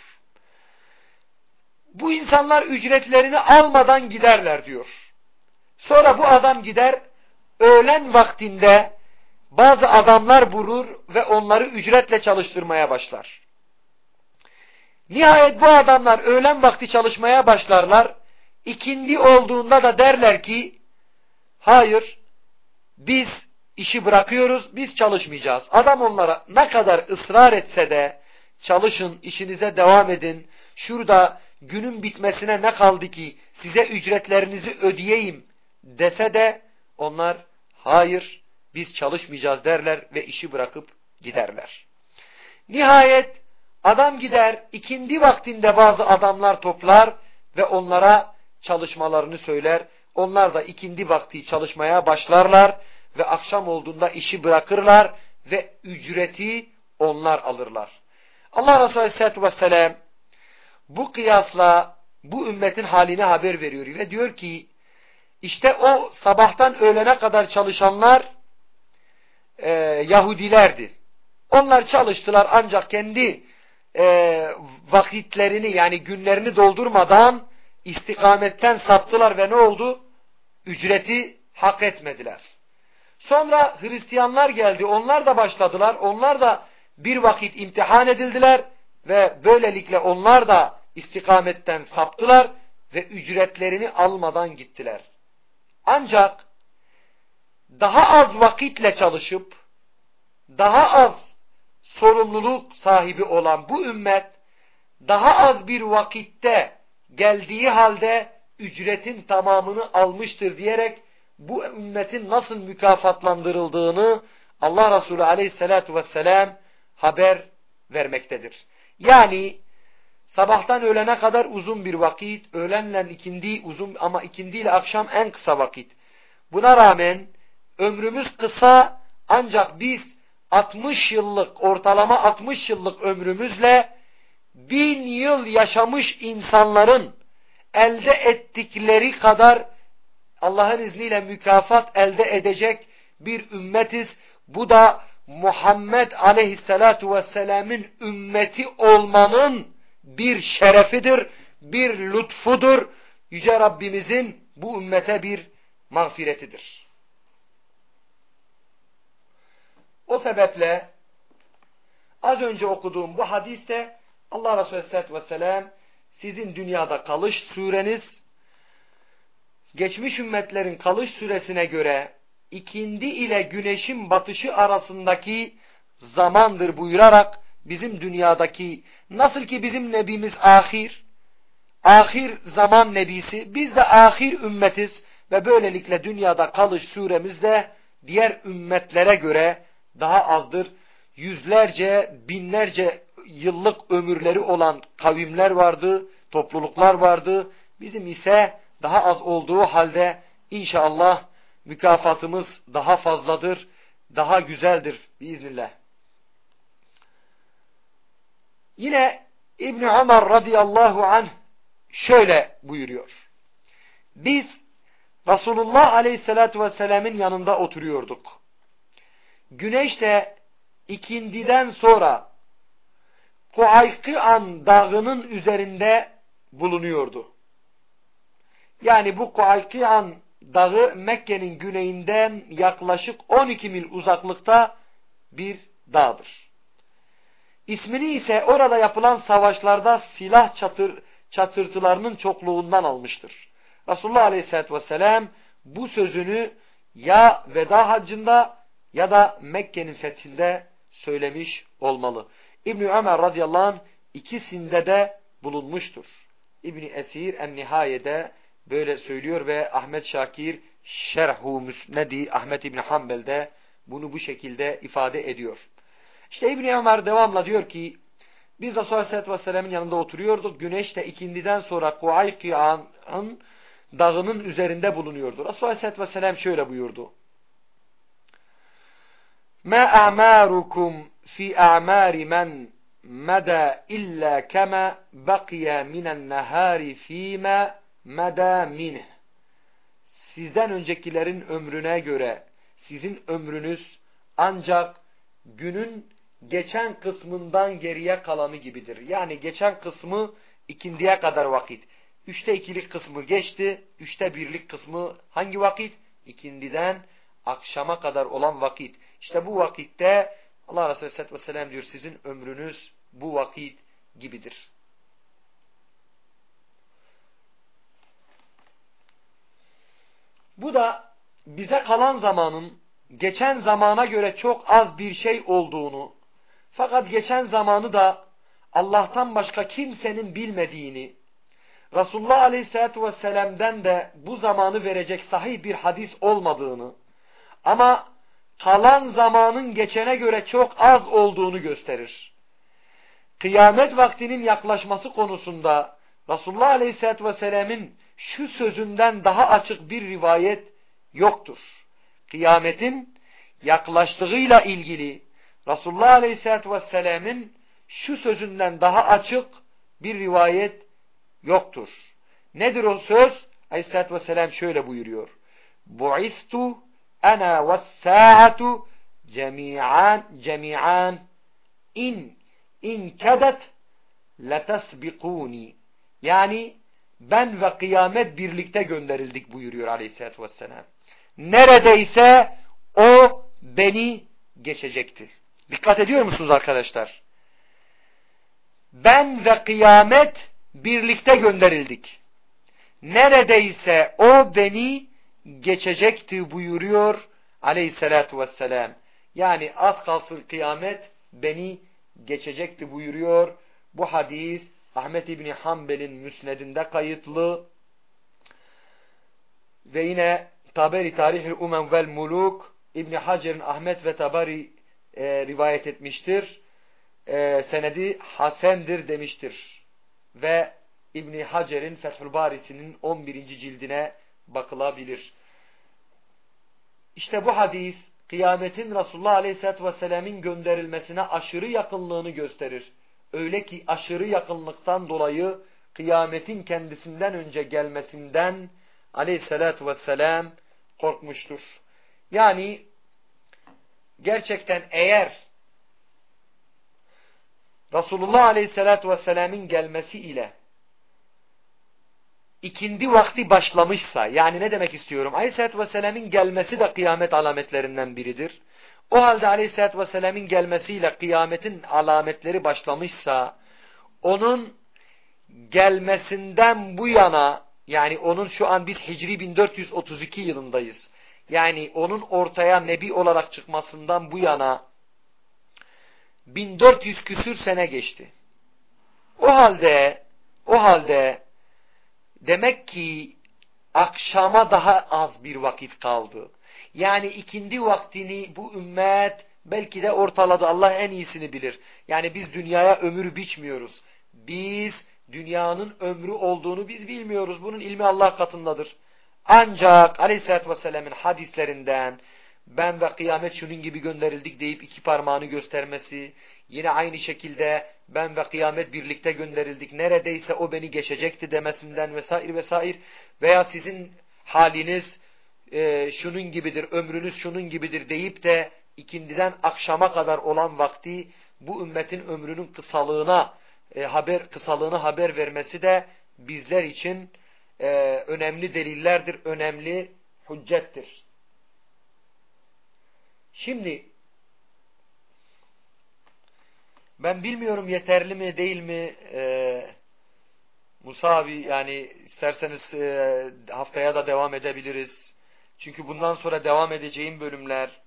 Bu insanlar ücretlerini almadan giderler diyor. Sonra bu adam gider, öğlen vaktinde bazı adamlar bulur ve onları ücretle çalıştırmaya başlar. Nihayet bu adamlar öğlen vakti çalışmaya başlarlar. İkindi olduğunda da derler ki hayır biz işi bırakıyoruz biz çalışmayacağız. Adam onlara ne kadar ısrar etse de çalışın işinize devam edin. Şurada günün bitmesine ne kaldı ki size ücretlerinizi ödeyeyim dese de onlar hayır biz çalışmayacağız derler ve işi bırakıp giderler. Nihayet Adam gider ikindi vaktinde bazı adamlar toplar ve onlara çalışmalarını söyler. Onlar da ikindi vakti çalışmaya başlarlar ve akşam olduğunda işi bırakırlar ve ücreti onlar alırlar. Allah Resulü Aleyhisselatü Vesselam bu kıyasla bu ümmetin halini haber veriyor ve diyor ki işte o sabahtan öğlene kadar çalışanlar e, Yahudilerdi. Onlar çalıştılar ancak kendi e, vakitlerini yani günlerini doldurmadan istikametten saptılar ve ne oldu? Ücreti hak etmediler. Sonra Hristiyanlar geldi. Onlar da başladılar. Onlar da bir vakit imtihan edildiler ve böylelikle onlar da istikametten saptılar ve ücretlerini almadan gittiler. Ancak daha az vakitle çalışıp daha az sorumluluk sahibi olan bu ümmet daha az bir vakitte geldiği halde ücretin tamamını almıştır diyerek bu ümmetin nasıl mükafatlandırıldığını Allah Resulü aleyhissalatu vesselam haber vermektedir. Yani sabahtan öğlene kadar uzun bir vakit, öğlenle ikindi uzun ama ikindi ile akşam en kısa vakit. Buna rağmen ömrümüz kısa ancak biz 60 yıllık ortalama 60 yıllık ömrümüzle bin yıl yaşamış insanların elde ettikleri kadar Allah'ın izniyle mükafat elde edecek bir ümmetiz. Bu da Muhammed aleyhissalatu vesselam'ın ümmeti olmanın bir şerefidir, bir lütfudur. Yüce Rabbimizin bu ümmete bir mağfiretidir. O sebeple az önce okuduğum bu hadiste Allah Resulü Aleyhisselatü Vesselam sizin dünyada kalış süreniz geçmiş ümmetlerin kalış süresine göre ikindi ile güneşin batışı arasındaki zamandır buyurarak bizim dünyadaki nasıl ki bizim nebimiz ahir ahir zaman nebisi biz de ahir ümmetiz ve böylelikle dünyada kalış süremiz de diğer ümmetlere göre daha azdır. Yüzlerce, binlerce yıllık ömürleri olan kavimler vardı, topluluklar vardı. Bizim ise daha az olduğu halde inşallah mükafatımız daha fazladır, daha güzeldir biiznillah. Yine İbni Ömer radıyallahu anh şöyle buyuruyor. Biz Resulullah aleyhissalatü vesselam'ın yanında oturuyorduk. Güneş de ikindiden sonra Kuaykıan dağının üzerinde bulunuyordu. Yani bu Kuaykıan dağı Mekke'nin güneyinden yaklaşık 12 mil uzaklıkta bir dağdır. İsmini ise orada yapılan savaşlarda silah çatır, çatırtılarının çokluğundan almıştır. Resulullah Aleyhisselatü Vesselam bu sözünü ya veda haccında ya da Mekke'nin fethinde söylemiş olmalı. İbni Ömer radıyallahu anh ikisinde de bulunmuştur. İbni Esir en-Nihaye'de böyle söylüyor ve Ahmet Şakir Şerhu Müsnedi Ahmet İbni Hanbel'de bunu bu şekilde ifade ediyor. İşte İbni Ömer devamla diyor ki biz Resulullah Aleyhisselatü Vesselam'ın yanında oturuyorduk. Güneş de ikindiden sonra Kuayki'an'ın dağının üzerinde bulunuyordu. Resulullah Aleyhisselatü Vesselam şöyle buyurdu. ما أعماركم في أعمار من مدى إلا كما بقي من النهار فيما meda minh. Sizden öncekilerin ömrüne göre sizin ömrünüz ancak günün geçen kısmından geriye kalanı gibidir. Yani geçen kısmı ikindiye kadar vakit. Üçte ikilik kısmı geçti. Üçte birlik kısmı hangi vakit? İkindiden akşama kadar olan vakit. İşte bu vakitte Allah Resulü Aleyhisselatü Vesselam diyor sizin ömrünüz bu vakit gibidir. Bu da bize kalan zamanın geçen zamana göre çok az bir şey olduğunu fakat geçen zamanı da Allah'tan başka kimsenin bilmediğini Resulullah Aleyhisselatü Vesselam'den de bu zamanı verecek sahih bir hadis olmadığını ama kalan zamanın geçene göre çok az olduğunu gösterir. Kıyamet vaktinin yaklaşması konusunda Resulullah Aleyhisselatü Vesselam'ın şu sözünden daha açık bir rivayet yoktur. Kıyametin yaklaştığıyla ilgili Resulullah Aleyhisselatü Vesselam'ın şu sözünden daha açık bir rivayet yoktur. Nedir o söz? Aleyhisselatü Vesselam şöyle buyuruyor. Bu'istu ana ve sa'atu cemi'an cemi'an in in kadet letesbikuni yani ben ve kıyamet birlikte gönderildik buyuruyor aleyhissalatü vesselam. Neredeyse o beni geçecekti. Dikkat ediyor musunuz arkadaşlar? Ben ve kıyamet birlikte gönderildik. Neredeyse o beni geçecekti buyuruyor aleyhissalatü vesselam. Yani az kalsın kıyamet beni geçecekti buyuruyor. Bu hadis Ahmet İbni Hanbel'in müsnedinde kayıtlı ve yine Taberi Tarihül Umem vel Muluk İbni Hacer'in Ahmet ve Tabari e, rivayet etmiştir. E, senedi Hasendir demiştir. Ve İbni Hacer'in Fethül Barisi'nin 11. cildine bakılabilir. İşte bu hadis kıyametin Resulullah Aleyhisselatü Vesselam'ın gönderilmesine aşırı yakınlığını gösterir. Öyle ki aşırı yakınlıktan dolayı kıyametin kendisinden önce gelmesinden Aleyhisselatü Vesselam korkmuştur. Yani gerçekten eğer Resulullah Aleyhisselatü Vesselam'ın gelmesi ile ikindi vakti başlamışsa, yani ne demek istiyorum? Aleyhisselatü Vesselam'ın gelmesi de kıyamet alametlerinden biridir. O halde Aleyhisselatü Vesselam'ın gelmesiyle kıyametin alametleri başlamışsa, onun gelmesinden bu yana, yani onun şu an biz Hicri 1432 yılındayız. Yani onun ortaya nebi olarak çıkmasından bu yana 1400 küsür sene geçti. O halde o halde demek ki akşama daha az bir vakit kaldı. Yani ikindi vaktini bu ümmet belki de ortaladı. Allah en iyisini bilir. Yani biz dünyaya ömür biçmiyoruz. Biz dünyanın ömrü olduğunu biz bilmiyoruz. Bunun ilmi Allah katındadır. Ancak aleyhissalatü vesselamın hadislerinden ben ve kıyamet şunun gibi gönderildik deyip iki parmağını göstermesi, yine aynı şekilde ben ve kıyamet birlikte gönderildik, neredeyse o beni geçecekti demesinden vesaire vesaire veya sizin haliniz e, şunun gibidir, ömrünüz şunun gibidir deyip de ikindiden akşama kadar olan vakti bu ümmetin ömrünün kısalığına e, haber kısalığını haber vermesi de bizler için e, önemli delillerdir, önemli hüccettir. Şimdi ben bilmiyorum yeterli mi değil mi e, Musa abi yani isterseniz e, haftaya da devam edebiliriz. Çünkü bundan sonra devam edeceğim bölümler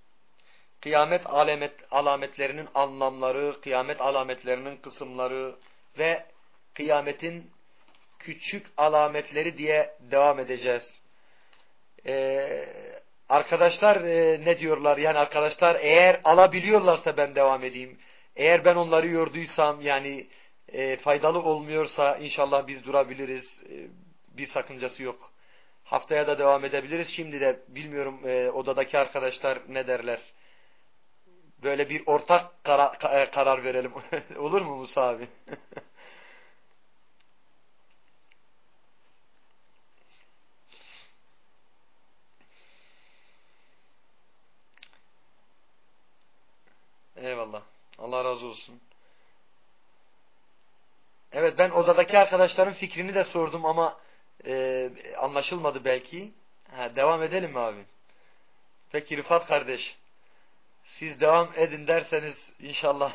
kıyamet alamet, alametlerinin anlamları, kıyamet alametlerinin kısımları ve kıyametin küçük alametleri diye devam edeceğiz. Ee, arkadaşlar e, ne diyorlar? Yani arkadaşlar eğer alabiliyorlarsa ben devam edeyim. Eğer ben onları yorduysam yani e, faydalı olmuyorsa inşallah biz durabiliriz. E, bir sakıncası yok. Haftaya da devam edebiliriz. Şimdi de bilmiyorum e, odadaki arkadaşlar ne derler. Böyle bir ortak karar, e, karar verelim. (laughs) Olur mu Musa abi? (laughs) Eyvallah. Allah razı olsun. Evet ben odadaki arkadaşların fikrini de sordum ama e, anlaşılmadı belki. Ha, devam edelim mi abi? Peki Rıfat kardeş. Siz devam edin derseniz inşallah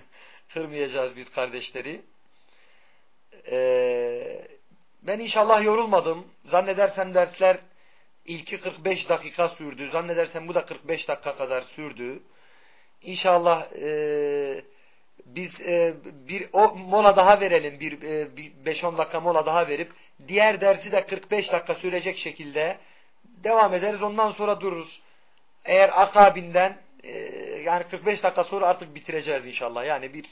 (laughs) kırmayacağız biz kardeşleri. Ee, ben inşallah yorulmadım. Zannedersem dersler ilki 45 dakika sürdü. Zannedersem bu da 45 dakika kadar sürdü. İnşallah e, biz e, bir o mola daha verelim. Bir, e, bir 5-10 dakika mola daha verip diğer dersi de 45 dakika sürecek şekilde devam ederiz. Ondan sonra dururuz. Eğer akabinden e, yani 45 dakika sonra artık bitireceğiz inşallah. Yani bir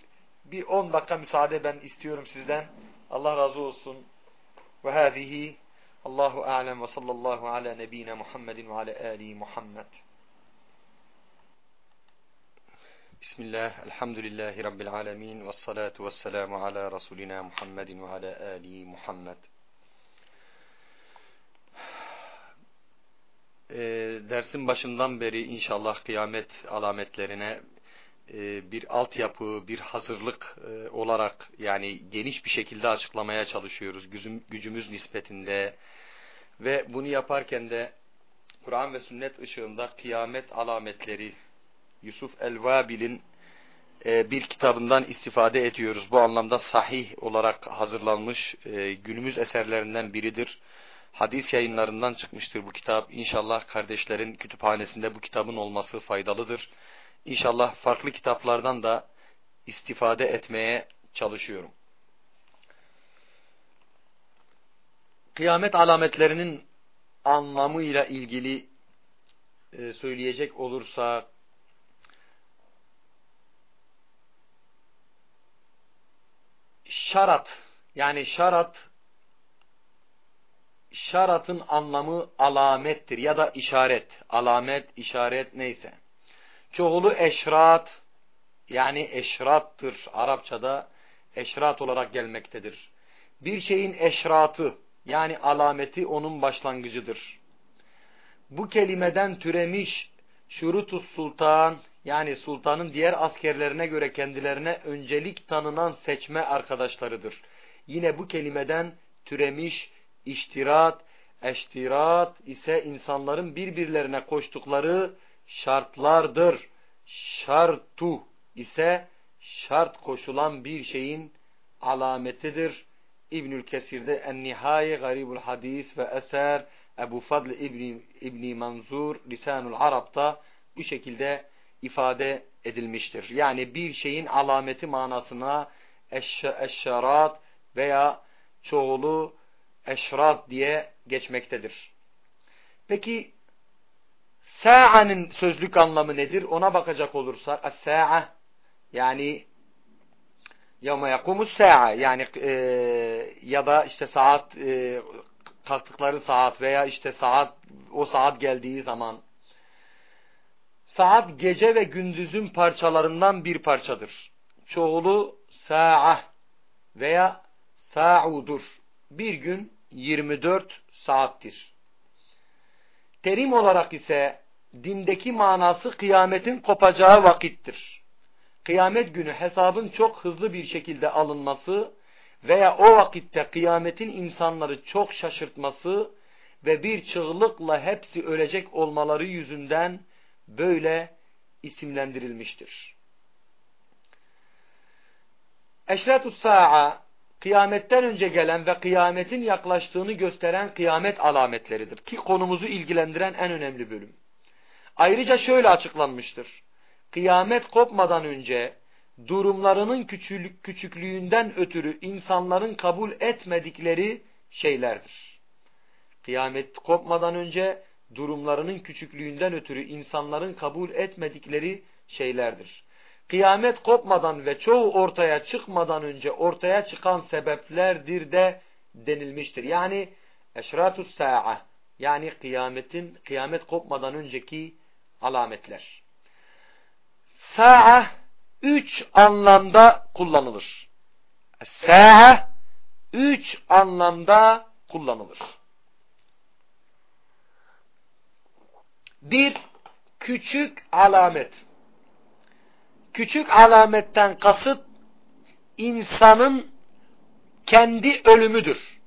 bir 10 dakika müsaade ben istiyorum sizden. Allah razı olsun. Ve hâzihi Allahu a'lem ve sallallahu ala nebine Muhammedin ve ala ali Muhammed. Bismillah, elhamdülillahi rabbil alemin, ve salatu ve selamu ala Resulina Muhammedin ve ala Ali Muhammed. E, dersin başından beri inşallah kıyamet alametlerine e, bir altyapı, bir hazırlık e, olarak yani geniş bir şekilde açıklamaya çalışıyoruz gücüm, gücümüz nispetinde ve bunu yaparken de Kur'an ve sünnet ışığında kıyamet alametleri Yusuf el-Vabil'in e, bir kitabından istifade ediyoruz. Bu anlamda sahih olarak hazırlanmış e, günümüz eserlerinden biridir. Hadis yayınlarından çıkmıştır bu kitap. İnşallah kardeşlerin kütüphanesinde bu kitabın olması faydalıdır. İnşallah farklı kitaplardan da istifade etmeye çalışıyorum. Kıyamet alametlerinin anlamıyla ilgili e, söyleyecek olursa şarat yani şarat şaratın anlamı alamettir ya da işaret. Alamet, işaret neyse. Çoğulu eşrat yani eşrattır. Arapçada eşrat olarak gelmektedir. Bir şeyin eşratı yani alameti onun başlangıcıdır. Bu kelimeden türemiş şurutus sultan yani sultanın diğer askerlerine göre kendilerine öncelik tanınan seçme arkadaşlarıdır. Yine bu kelimeden türemiş iştirat, eştirat ise insanların birbirlerine koştukları şartlardır. Şartu ise şart koşulan bir şeyin alametidir. İbnül Kesir'de En-Nihaye Garibul Hadis ve Eser Ebu Fadl İbni, İbni Manzur Lisanul Arap'ta bu şekilde ifade edilmiştir. Yani bir şeyin alameti manasına eş eşşarat veya çoğulu eşrat diye geçmektedir. Peki sa'anın sözlük anlamı nedir? Ona bakacak olursak as-sa'a yani yevme yakumus sa'a yani e, ya da işte saat e, kalktıkları saat veya işte saat o saat geldiği zaman saat gece ve gündüzün parçalarından bir parçadır. Çoğulu sa'a veya sa'udur. Bir gün 24 saattir. Terim olarak ise dindeki manası kıyametin kopacağı vakittir. Kıyamet günü hesabın çok hızlı bir şekilde alınması veya o vakitte kıyametin insanları çok şaşırtması ve bir çığlıkla hepsi ölecek olmaları yüzünden böyle isimlendirilmiştir. Eşratus sa'a kıyametten önce gelen ve kıyametin yaklaştığını gösteren kıyamet alametleridir. Ki konumuzu ilgilendiren en önemli bölüm. Ayrıca şöyle açıklanmıştır. Kıyamet kopmadan önce durumlarının küçülük, küçüklüğünden ötürü insanların kabul etmedikleri şeylerdir. Kıyamet kopmadan önce durumlarının küçüklüğünden ötürü insanların kabul etmedikleri şeylerdir. Kıyamet kopmadan ve çoğu ortaya çıkmadan önce ortaya çıkan sebeplerdir de denilmiştir. Yani eşratus sa'a yani kıyametin kıyamet kopmadan önceki alametler. Sa'a üç anlamda kullanılır. Sa'a üç anlamda kullanılır. Bir, küçük alamet. Küçük alametten kasıt insanın kendi ölümüdür.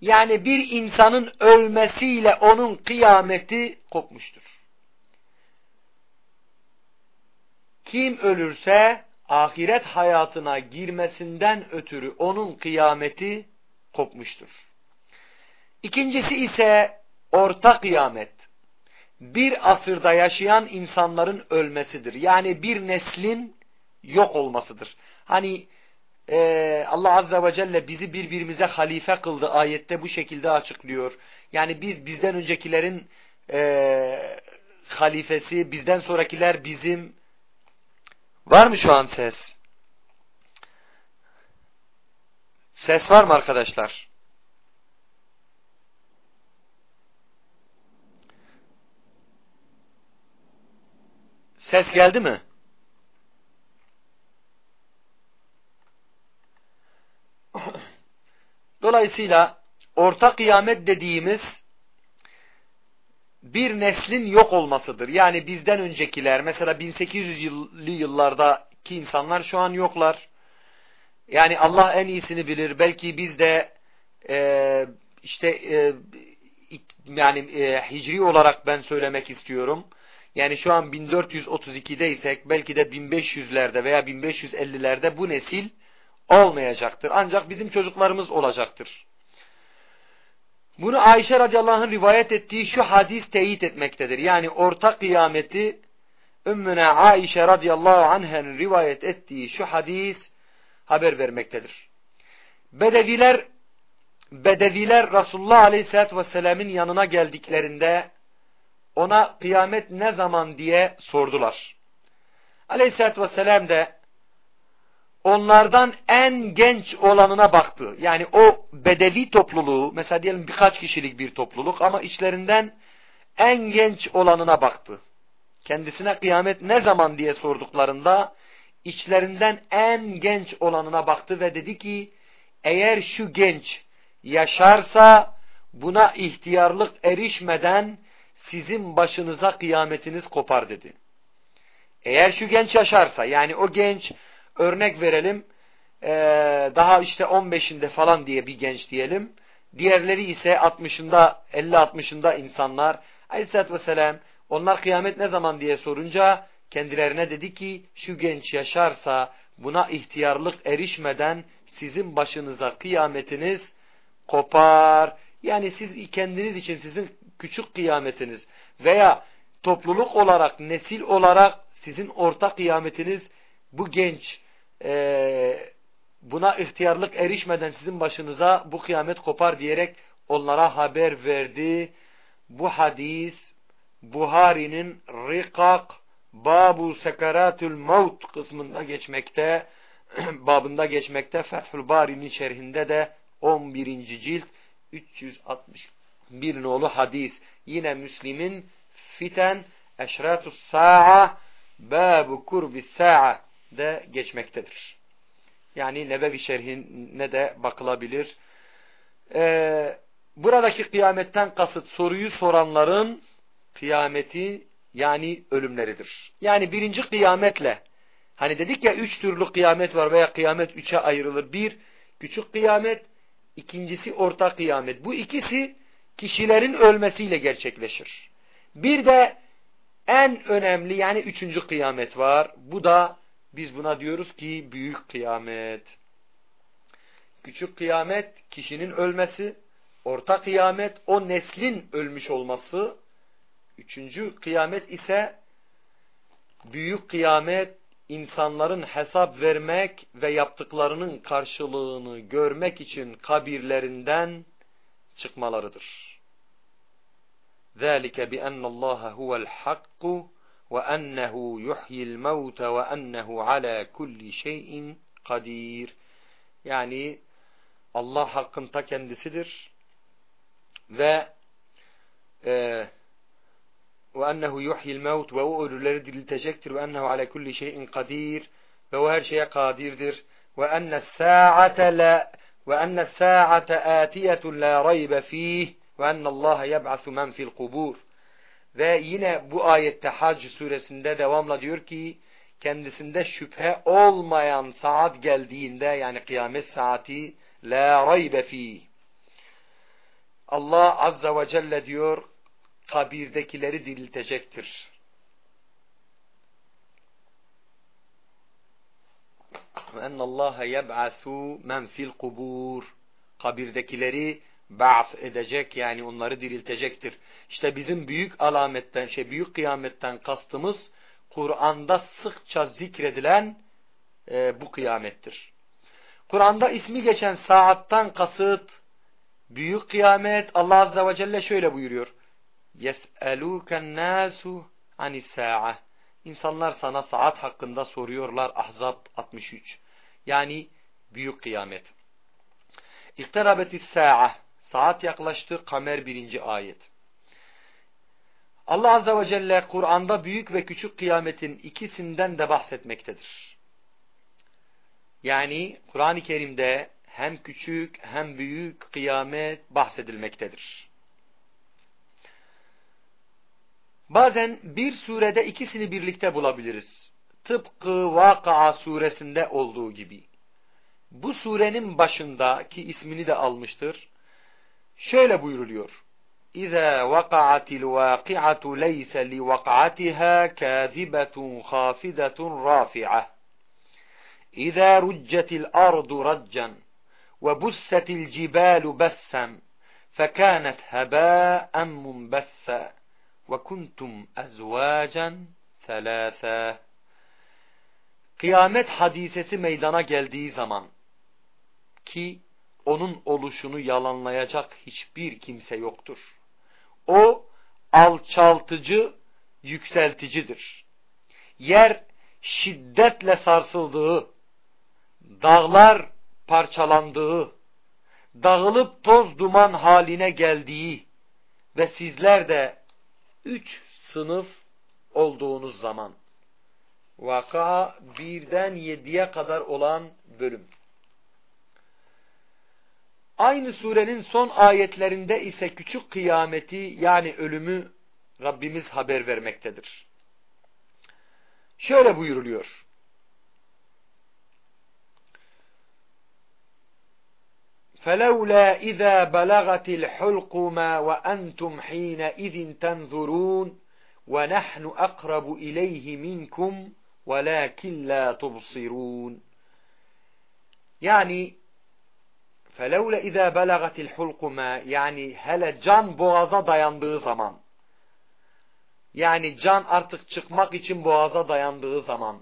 Yani bir insanın ölmesiyle onun kıyameti kopmuştur. Kim ölürse ahiret hayatına girmesinden ötürü onun kıyameti kopmuştur. İkincisi ise orta kıyamet bir asırda yaşayan insanların ölmesidir. Yani bir neslin yok olmasıdır. Hani e, Allah Azze ve Celle bizi birbirimize halife kıldı ayette bu şekilde açıklıyor. Yani biz bizden öncekilerin e, halifesi, bizden sonrakiler bizim. Var mı şu an ses? Ses var mı arkadaşlar? Ses geldi mi? Dolayısıyla orta kıyamet dediğimiz bir neslin yok olmasıdır. Yani bizden öncekiler mesela 1800'lü yıllardaki insanlar şu an yoklar. Yani Allah en iyisini bilir. Belki biz de e, işte e, yani e, hicri olarak ben söylemek istiyorum. Yani şu an 1432'deysek belki de 1500'lerde veya 1550'lerde bu nesil olmayacaktır. Ancak bizim çocuklarımız olacaktır. Bunu Ayşe radıyallahu anh'ın rivayet ettiği şu hadis teyit etmektedir. Yani orta kıyameti Ümmüne Ayşe radıyallahu anh'ın rivayet ettiği şu hadis haber vermektedir. Bedeviler Bedeviler Resulullah aleyhissalatü vesselam'ın yanına geldiklerinde ona kıyamet ne zaman diye sordular. Aleyhissalatü vesselam de onlardan en genç olanına baktı. Yani o bedevi topluluğu, mesela diyelim birkaç kişilik bir topluluk ama içlerinden en genç olanına baktı. Kendisine kıyamet ne zaman diye sorduklarında içlerinden en genç olanına baktı ve dedi ki eğer şu genç yaşarsa buna ihtiyarlık erişmeden sizin başınıza kıyametiniz kopar dedi. Eğer şu genç yaşarsa yani o genç örnek verelim daha işte 15'inde falan diye bir genç diyelim. Diğerleri ise 60'ında 50-60'ında insanlar. Aleyhisselatü Vesselam onlar kıyamet ne zaman diye sorunca kendilerine dedi ki şu genç yaşarsa buna ihtiyarlık erişmeden sizin başınıza kıyametiniz kopar. Yani siz kendiniz için sizin küçük kıyametiniz veya topluluk olarak, nesil olarak sizin orta kıyametiniz bu genç e, buna ihtiyarlık erişmeden sizin başınıza bu kıyamet kopar diyerek onlara haber verdi. Bu hadis Buhari'nin Rikak Babu Sekaratül Maut kısmında geçmekte, (clears throat) babında geçmekte, Fethül Bari'nin şerhinde de 11. cilt 361 nolu hadis. Yine Müslim'in Fiten Eşratus Sa'a Babu Kurbis Sa'a de geçmektedir. Yani Nebevi şerhine de bakılabilir. Ee, buradaki kıyametten kasıt soruyu soranların kıyameti yani ölümleridir. Yani birinci kıyametle hani dedik ya üç türlü kıyamet var veya kıyamet üçe ayrılır. Bir küçük kıyamet, ikincisi orta kıyamet. Bu ikisi kişilerin ölmesiyle gerçekleşir. Bir de en önemli yani üçüncü kıyamet var. Bu da biz buna diyoruz ki büyük kıyamet. Küçük kıyamet kişinin ölmesi, orta kıyamet o neslin ölmüş olması, Üçüncü kıyamet ise büyük kıyamet insanların hesap vermek ve yaptıklarının karşılığını görmek için kabirlerinden çıkmalarıdır. ذَٰلِكَ بِأَنَّ اللّٰهَ هُوَ الْحَقُّ وَأَنَّهُ يُحْيِي الْمَوْتَ وَأَنَّهُ عَلَى كُلِّ شَيْءٍ قَدِيرٌ Yani Allah hakkın ta kendisidir ve e, ennehu yuhyil mevt ve o ölüleri diriltecektir ennehu ala kulli şeyin kadir ve o her şeye kadirdir ve enne sa'ate enne sa'ate atiyetun la raybe fih ve ennallaha yeb'asu men fil kubur ve yine bu ayette Hac suresinde devamla diyor ki kendisinde şüphe olmayan saat geldiğinde yani kıyamet saati la raybe fih Allah azza ve celle diyor kabirdekileri diriltecektir. enne Allaha yeb'asu men fil kubur. Kabirdekileri ba'f edecek yani onları diriltecektir. İşte bizim büyük alametten şey büyük kıyametten kastımız Kur'an'da sıkça zikredilen e, bu kıyamettir. Kur'an'da ismi geçen saattan kasıt büyük kıyamet Allah azze ve celle şöyle buyuruyor. Yes'eluken nasu anis sa'a. İnsanlar sana saat hakkında soruyorlar. Ahzab 63. Yani büyük kıyamet. İkterabeti sa'a. Saat yaklaştı. Kamer 1. ayet. Allah Azze ve Celle Kur'an'da büyük ve küçük kıyametin ikisinden de bahsetmektedir. Yani Kur'an-ı Kerim'de hem küçük hem büyük kıyamet bahsedilmektedir. Bazen bir surede ikisini birlikte bulabiliriz. Tıpkı Vaka'a suresinde olduğu gibi. Bu surenin başında ki ismini de almıştır. Şöyle buyuruluyor. إذا وقعت الواقعة ليس لوقعتها كاذبة خافدة رافعة إذا رجت الأرض رجا وبست الجبال بسا فكانت هباء منبثا ve kuntum ezvacen selâfe. Kıyamet hadisesi meydana geldiği zaman ki onun oluşunu yalanlayacak hiçbir kimse yoktur. O alçaltıcı, yükselticidir. Yer şiddetle sarsıldığı, dağlar parçalandığı, dağılıp toz duman haline geldiği ve sizler de üç sınıf olduğunuz zaman. Vaka birden yediye kadar olan bölüm. Aynı surenin son ayetlerinde ise küçük kıyameti yani ölümü Rabbimiz haber vermektedir. Şöyle buyuruluyor. فَلَوْلَا إِذَا بَلَغَتِ الْحُلْقُمَ وَأَنْتُمْ حِينَئِذٍ تَنْظُرُونَ وَنَحْنُ أَقْرَبُ إِلَيْهِ مِنْكُمْ وَلَكِنْ لَا تُبْصِرُونَ. Yani فَلَوْلَ اِذَا بَلَغَتِ الْحُلْقُمَا Yani hele can boğaza dayandığı zaman yani can artık çıkmak için boğaza dayandığı zaman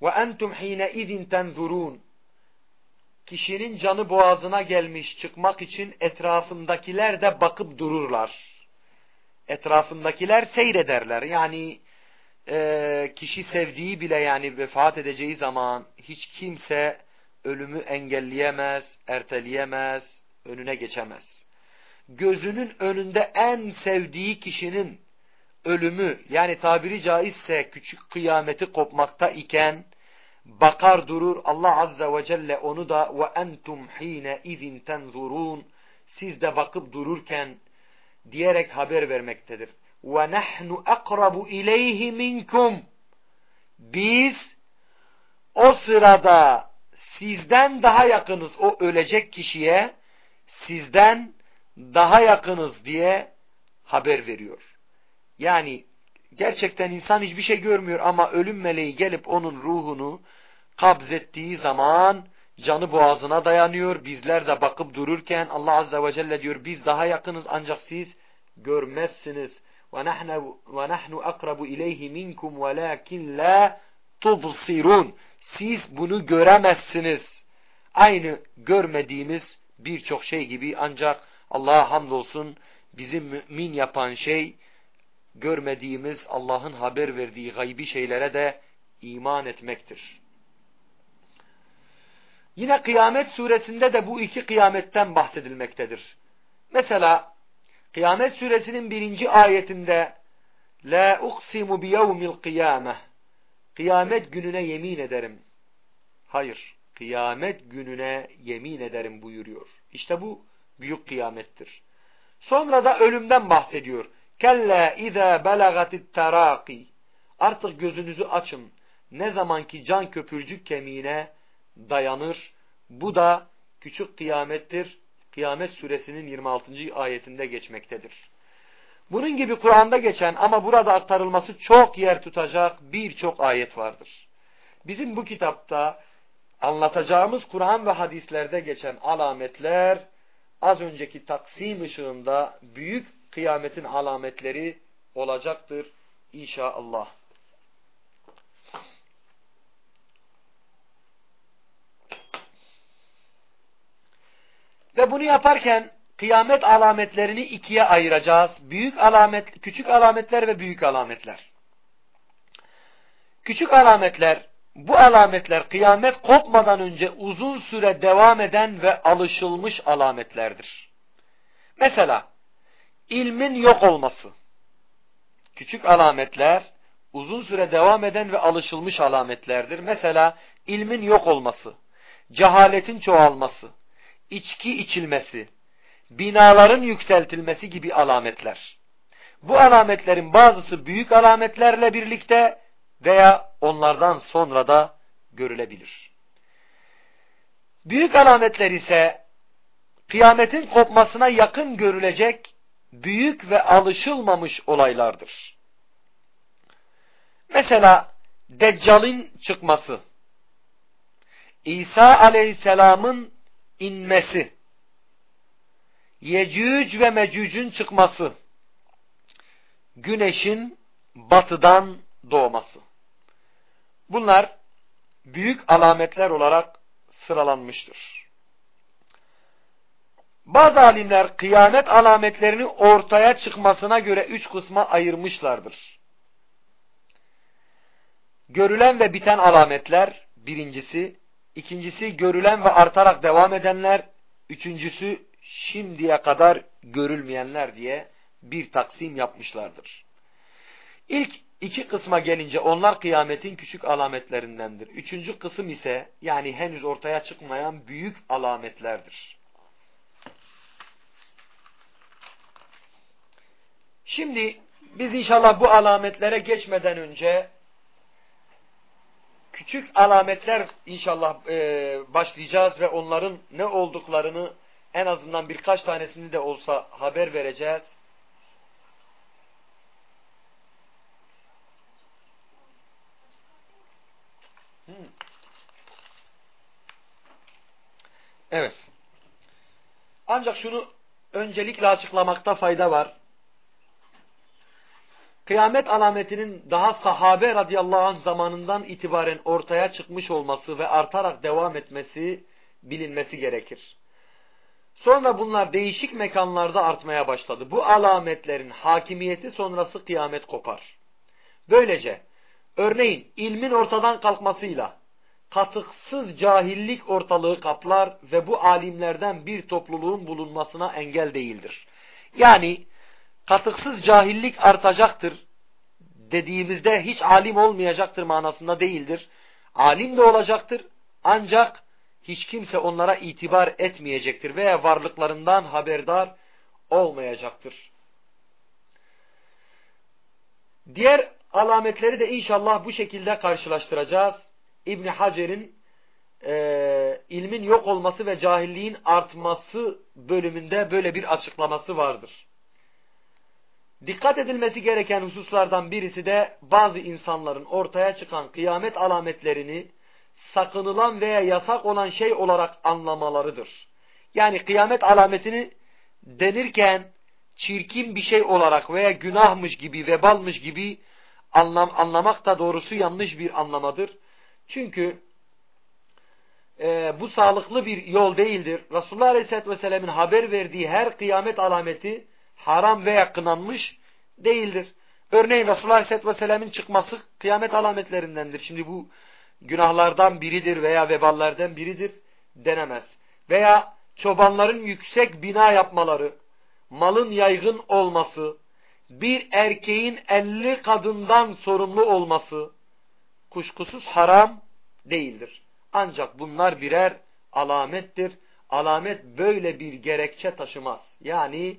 وَاَنْتُمْ حِينَ اِذٍ تَنْذُرُونَ Kişinin canı boğazına gelmiş çıkmak için etrafındakiler de bakıp dururlar. Etrafındakiler seyrederler. Yani e, kişi sevdiği bile yani vefat edeceği zaman hiç kimse ölümü engelleyemez, erteleyemez, önüne geçemez. Gözünün önünde en sevdiği kişinin ölümü yani tabiri caizse küçük kıyameti kopmakta iken bakar durur Allah azze ve celle onu da ve entum hine izin tenzurun. Siz de bakıp dururken diyerek haber vermektedir. Ve nahnu akrabu ileyhi minkum. Biz o sırada sizden daha yakınız. O ölecek kişiye sizden daha yakınız diye haber veriyor. Yani gerçekten insan hiçbir şey görmüyor ama ölüm meleği gelip onun ruhunu kabzettiği zaman canı boğazına dayanıyor. Bizler de bakıp dururken Allah Azze ve Celle diyor biz daha yakınız ancak siz görmezsiniz. وَنَحْنُ أَقْرَبُ إِلَيْهِ مِنْكُمْ وَلَاكِنْ لَا تُبْصِرُونَ Siz bunu göremezsiniz. Aynı görmediğimiz birçok şey gibi ancak Allah'a hamdolsun bizim mümin yapan şey görmediğimiz Allah'ın haber verdiği gaybi şeylere de iman etmektir. Yine kıyamet suresinde de bu iki kıyametten bahsedilmektedir. Mesela Kıyamet suresinin birinci ayetinde La uksimu biyevmil kıyameh Kıyamet gününe yemin ederim. Hayır, kıyamet gününe yemin ederim buyuruyor. İşte bu büyük kıyamettir. Sonra da ölümden bahsediyor. Kella izâ belagatit terâki Artık gözünüzü açın. Ne zamanki can köpürcük kemiğine dayanır. Bu da küçük kıyamettir. Kıyamet suresinin 26. ayetinde geçmektedir. Bunun gibi Kur'an'da geçen ama burada aktarılması çok yer tutacak birçok ayet vardır. Bizim bu kitapta anlatacağımız Kur'an ve hadislerde geçen alametler az önceki taksim ışığında büyük kıyametin alametleri olacaktır inşallah. Ve bunu yaparken kıyamet alametlerini ikiye ayıracağız. Büyük alamet, küçük alametler ve büyük alametler. Küçük alametler, bu alametler kıyamet kopmadan önce uzun süre devam eden ve alışılmış alametlerdir. Mesela, ilmin yok olması. Küçük alametler, uzun süre devam eden ve alışılmış alametlerdir. Mesela ilmin yok olması, cehaletin çoğalması, içki içilmesi, binaların yükseltilmesi gibi alametler. Bu alametlerin bazısı büyük alametlerle birlikte veya onlardan sonra da görülebilir. Büyük alametler ise kıyametin kopmasına yakın görülecek büyük ve alışılmamış olaylardır. Mesela Deccal'in çıkması, İsa aleyhisselamın inmesi, Yecüc ve Mecüc'ün çıkması, güneşin batıdan doğması. Bunlar büyük alametler olarak sıralanmıştır. Bazı alimler kıyamet alametlerini ortaya çıkmasına göre üç kısma ayırmışlardır. Görülen ve biten alametler birincisi, ikincisi görülen ve artarak devam edenler, üçüncüsü şimdiye kadar görülmeyenler diye bir taksim yapmışlardır. İlk iki kısma gelince onlar kıyametin küçük alametlerindendir. Üçüncü kısım ise yani henüz ortaya çıkmayan büyük alametlerdir. Şimdi biz inşallah bu alametlere geçmeden önce küçük alametler inşallah e, başlayacağız ve onların ne olduklarını en azından birkaç tanesini de olsa haber vereceğiz. Hmm. Evet. Ancak şunu öncelikle açıklamakta fayda var. Kıyamet alametinin daha sahabe radıyallahu anh zamanından itibaren ortaya çıkmış olması ve artarak devam etmesi bilinmesi gerekir. Sonra bunlar değişik mekanlarda artmaya başladı. Bu alametlerin hakimiyeti sonrası kıyamet kopar. Böylece örneğin ilmin ortadan kalkmasıyla katıksız cahillik ortalığı kaplar ve bu alimlerden bir topluluğun bulunmasına engel değildir. Yani katıksız cahillik artacaktır dediğimizde hiç alim olmayacaktır manasında değildir. Alim de olacaktır ancak hiç kimse onlara itibar etmeyecektir veya varlıklarından haberdar olmayacaktır. Diğer alametleri de inşallah bu şekilde karşılaştıracağız. İbn Hacer'in e, ilmin yok olması ve cahilliğin artması bölümünde böyle bir açıklaması vardır. Dikkat edilmesi gereken hususlardan birisi de bazı insanların ortaya çıkan kıyamet alametlerini sakınılan veya yasak olan şey olarak anlamalarıdır. Yani kıyamet alametini denirken çirkin bir şey olarak veya günahmış gibi, vebalmış gibi anlam, anlamak da doğrusu yanlış bir anlamadır. Çünkü e, bu sağlıklı bir yol değildir. Resulullah Aleyhisselatü Vesselam'ın haber verdiği her kıyamet alameti haram veya kınanmış değildir. Örneğin Resulullah Aleyhisselatü Vesselam'ın çıkması kıyamet alametlerindendir. Şimdi bu günahlardan biridir veya veballerden biridir denemez. Veya çobanların yüksek bina yapmaları, malın yaygın olması, bir erkeğin elli kadından sorumlu olması kuşkusuz haram değildir. Ancak bunlar birer alamettir. Alamet böyle bir gerekçe taşımaz. Yani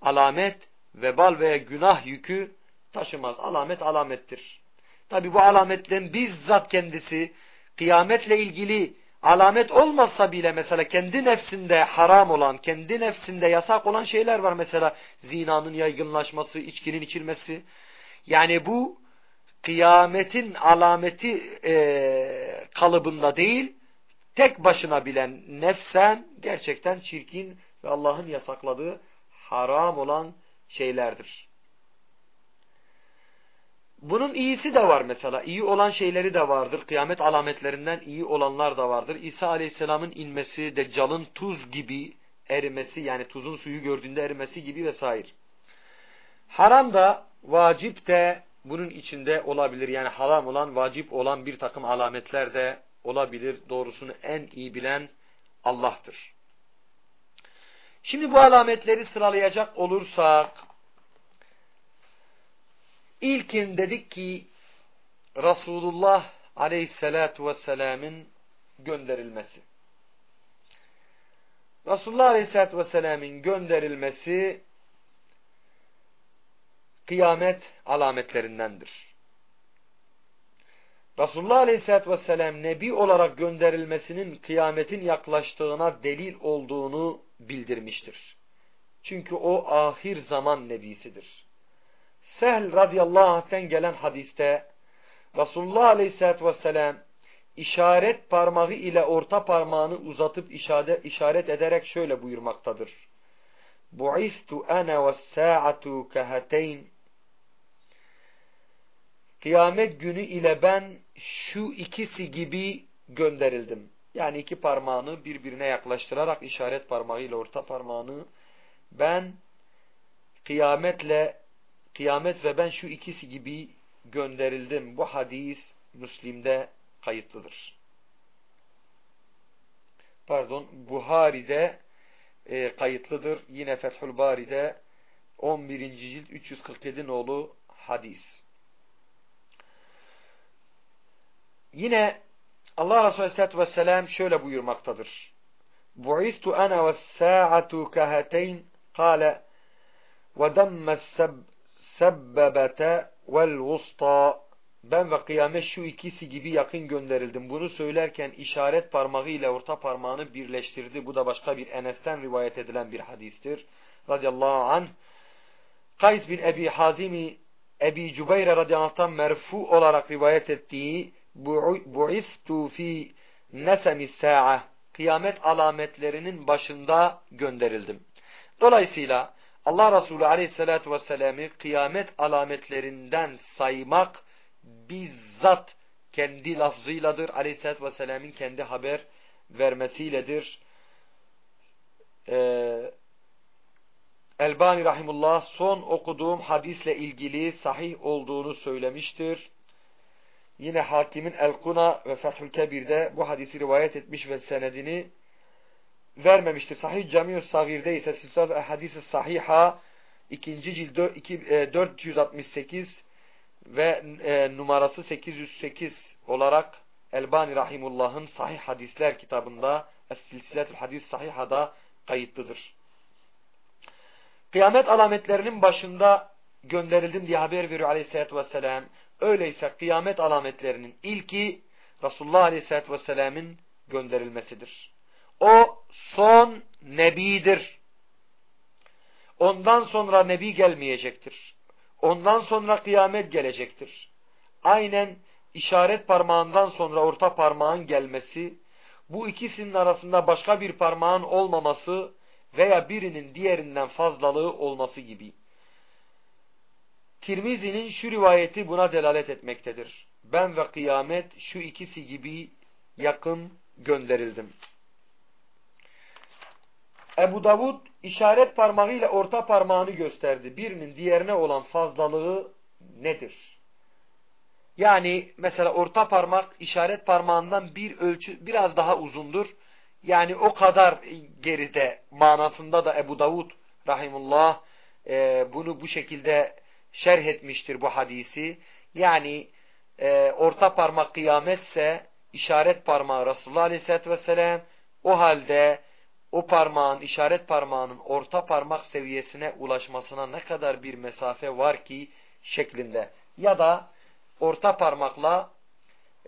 alamet vebal veya günah yükü taşımaz. Alamet alamettir. Tabi bu alametlerin bizzat kendisi kıyametle ilgili alamet olmazsa bile mesela kendi nefsinde haram olan, kendi nefsinde yasak olan şeyler var. Mesela zinanın yaygınlaşması, içkinin içilmesi. Yani bu kıyametin alameti e, kalıbında değil, tek başına bilen nefsen gerçekten çirkin ve Allah'ın yasakladığı haram olan şeylerdir. Bunun iyisi de var mesela. İyi olan şeyleri de vardır. Kıyamet alametlerinden iyi olanlar da vardır. İsa Aleyhisselam'ın inmesi, Deccal'ın tuz gibi erimesi yani tuzun suyu gördüğünde erimesi gibi vesaire. Haram da vacip de bunun içinde olabilir. Yani haram olan, vacip olan bir takım alametler de olabilir. Doğrusunu en iyi bilen Allah'tır. Şimdi bu alametleri sıralayacak olursak İlkin dedik ki Resulullah aleyhissalatu vesselam'ın gönderilmesi. Resulullah aleyhissalatu vesselam'ın gönderilmesi kıyamet alametlerindendir. Resulullah Aleyhisselatü Vesselam Nebi olarak gönderilmesinin kıyametin yaklaştığına delil olduğunu bildirmiştir. Çünkü o ahir zaman nebisidir. Sehl radıyallahu anh'ten gelen hadiste Resulullah Aleyhisselatü Vesselam işaret parmağı ile orta parmağını uzatıp işaret, ederek şöyle buyurmaktadır. Bu'istu ana ve sa'atu kehateyn Kıyamet günü ile ben şu ikisi gibi gönderildim. Yani iki parmağını birbirine yaklaştırarak işaret parmağıyla orta parmağını ben kıyametle kıyamet ve ben şu ikisi gibi gönderildim. Bu hadis Müslim'de kayıtlıdır. Pardon Buhari'de e, kayıtlıdır. Yine Fethül Bari'de 11. cilt 347 nolu hadis. Yine Allah Resulü Aleyhisselatü Vesselam şöyle buyurmaktadır. Bu'istu ana ve sa'atu kahateyn kâle ve demmes sebbebete vel vusta ben ve kıyamet şu ikisi gibi yakın gönderildim. Bunu söylerken işaret parmağı ile orta parmağını birleştirdi. Bu da başka bir Enes'ten rivayet edilen bir hadistir. Radiyallahu anh. Kays bin Ebi Hazimi Ebi Cübeyre radıyallahu merfu olarak rivayet ettiği bu'istu fi nesemi sa'a kıyamet alametlerinin başında gönderildim. Dolayısıyla Allah Resulü Aleyhisselatü Vesselam'ı kıyamet alametlerinden saymak bizzat kendi lafzıyladır. Aleyhisselatü Vesselam'ın kendi haber vermesiyledir. Ee, Elbani Rahimullah son okuduğum hadisle ilgili sahih olduğunu söylemiştir. Yine hakimin El-Kuna ve Fethül Kebir'de bu hadisi rivayet etmiş ve senedini vermemiştir. Sahih Camiu Sagir'de ise Silsilat Hadis-i Sahiha 2. cilt 468 e, ve e, numarası 808 olarak Elbani Rahimullah'ın Sahih Hadisler kitabında Es-Silsiletül Hadis Sahiha'da kayıtlıdır. Kıyamet alametlerinin başında gönderildim diye haber veriyor Aleyhisselatü Vesselam. Öyleyse kıyamet alametlerinin ilki Resulullah Aleyhisselatü Vesselam'ın gönderilmesidir. O son nebidir. Ondan sonra nebi gelmeyecektir. Ondan sonra kıyamet gelecektir. Aynen işaret parmağından sonra orta parmağın gelmesi, bu ikisinin arasında başka bir parmağın olmaması veya birinin diğerinden fazlalığı olması gibi. Tirmizi'nin şu rivayeti buna delalet etmektedir. Ben ve kıyamet şu ikisi gibi yakın gönderildim. Ebu Davud işaret parmağıyla orta parmağını gösterdi. Birinin diğerine olan fazlalığı nedir? Yani mesela orta parmak işaret parmağından bir ölçü biraz daha uzundur. Yani o kadar geride manasında da Ebu Davud rahimullah e, bunu bu şekilde şerh etmiştir bu hadisi. Yani e, orta parmak kıyametse işaret parmağı Resulullah Aleyhisselatü Vesselam o halde o parmağın işaret parmağının orta parmak seviyesine ulaşmasına ne kadar bir mesafe var ki şeklinde. Ya da orta parmakla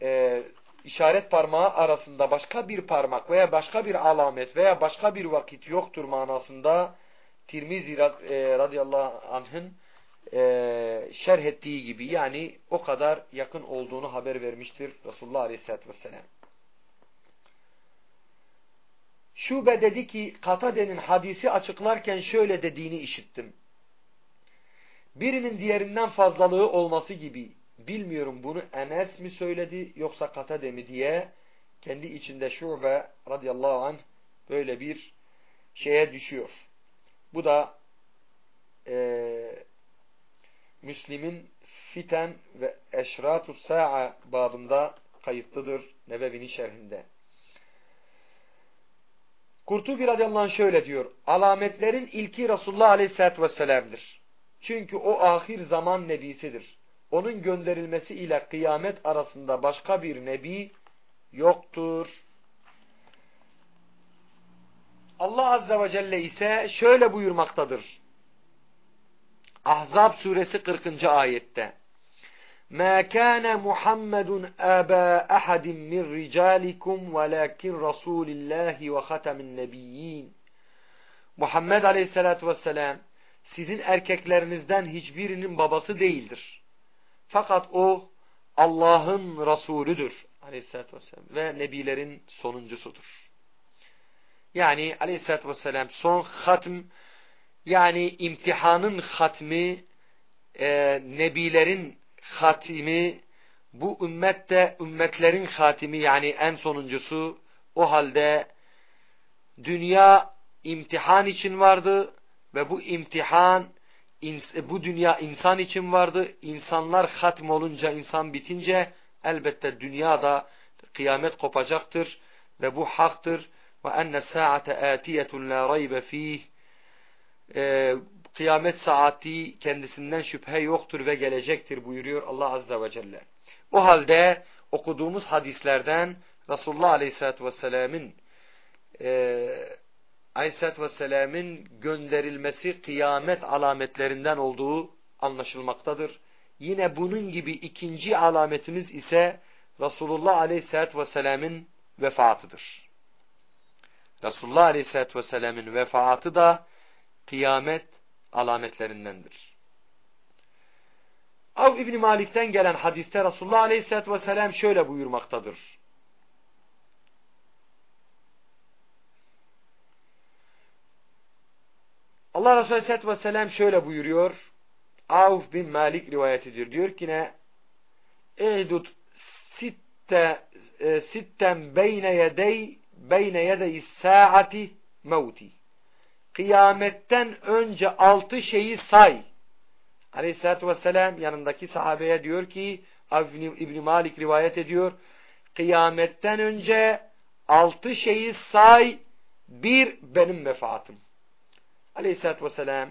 e, işaret parmağı arasında başka bir parmak veya başka bir alamet veya başka bir vakit yoktur manasında Tirmizi e, radıyallahu anh'ın e, şerh ettiği gibi yani o kadar yakın olduğunu haber vermiştir Resulullah Aleyhisselatü Vesselam. Şube dedi ki Katade'nin hadisi açıklarken şöyle dediğini işittim. Birinin diğerinden fazlalığı olması gibi bilmiyorum bunu Enes mi söyledi yoksa Katade mi diye kendi içinde Şube radıyallahu anh böyle bir şeye düşüyor. Bu da e, Müslim'in Fiten ve Eşratu Sa'a babında kayıtlıdır Nebevi'nin şerhinde. Kurtubi radıyallahu anh şöyle diyor. Alametlerin ilki Resulullah aleyhissalatü vesselam'dır. Çünkü o ahir zaman nebisidir. onun gönderilmesi ile kıyamet arasında başka bir nebi yoktur. Allah Azze ve Celle ise şöyle buyurmaktadır. Ahzab suresi 40. ayette. مَا كَانَ مُحَمَّدٌ أَبَا أَحَدٍ مِّنْ رِجَالِكُمْ وَلَكِنْ رَسُولِ اللّٰهِ وَخَتَمِ النَّبِيِّينَ Muhammed Aleyhisselatü Vesselam sizin erkeklerinizden hiçbirinin babası değildir. Fakat o Allah'ın Resulüdür Aleyhisselatü Vesselam ve Nebilerin sonuncusudur. Yani Aleyhisselatü Vesselam son hatm yani imtihanın hatmi e, Nebilerin hatimi bu ümmette ümmetlerin hatimi yani en sonuncusu o halde dünya imtihan için vardı ve bu imtihan bu dünya insan için vardı. İnsanlar hatm olunca, insan bitince elbette dünyada kıyamet kopacaktır ve bu haktır. Ve enne saate atiyetun la raybe fih e, kıyamet saati kendisinden şüphe yoktur ve gelecektir buyuruyor Allah Azze ve Celle. O halde okuduğumuz hadislerden Resulullah Aleyhisselatü Vesselam'ın e, Aleyhisselatü Vesselam'ın gönderilmesi kıyamet alametlerinden olduğu anlaşılmaktadır. Yine bunun gibi ikinci alametimiz ise Resulullah Aleyhisselatü Vesselam'ın vefatıdır. Resulullah Aleyhisselatü Vesselam'ın vefatı da kıyamet alametlerindendir. Av İbni Malik'ten gelen hadiste Resulullah Aleyhisselatü Vesselam şöyle buyurmaktadır. Allah Resulü Aleyhisselatü Vesselam şöyle buyuruyor. Avf bin Malik rivayet ediyor. Diyor ki ne? E'dut sitte e, sitten beyne yedey beyne yedey saati mevti. Kıyametten önce altı şeyi say. Aleyhisselatü Vesselam yanındaki sahabeye diyor ki İbni Malik rivayet ediyor. Kıyametten önce altı şeyi say. Bir benim vefatım. Aleyhisselatü Vesselam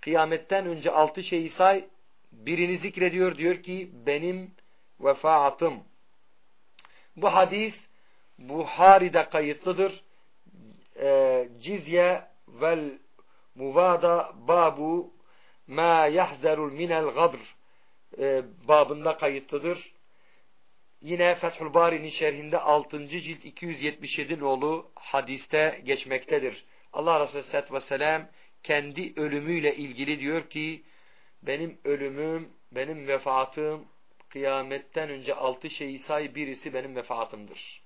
kıyametten önce altı şeyi say. Birini zikrediyor. Diyor ki benim vefatım. Bu hadis Buhari'de kayıtlıdır. E, cizye vel muvada babu ma yahzerul minel gadr e, babında kayıtlıdır. Yine Fethül Bari'nin şerhinde 6. cilt 277 nolu hadiste geçmektedir. Allah Resulü Aleyhisselatü Vesselam kendi ölümüyle ilgili diyor ki benim ölümüm, benim vefatım kıyametten önce altı şeyi say birisi benim vefatımdır.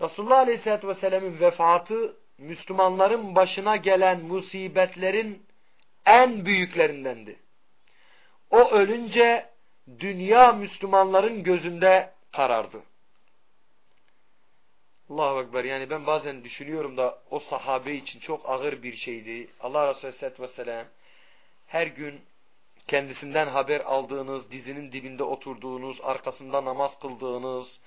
Resulullah Aleyhisselatü Vesselam'ın vefatı Müslümanların başına gelen musibetlerin en büyüklerindendi. O ölünce dünya Müslümanların gözünde karardı. Allahu Ekber. Yani ben bazen düşünüyorum da o sahabe için çok ağır bir şeydi. Allah Resulü Aleyhisselatü Vesselam her gün kendisinden haber aldığınız, dizinin dibinde oturduğunuz, arkasında namaz kıldığınız,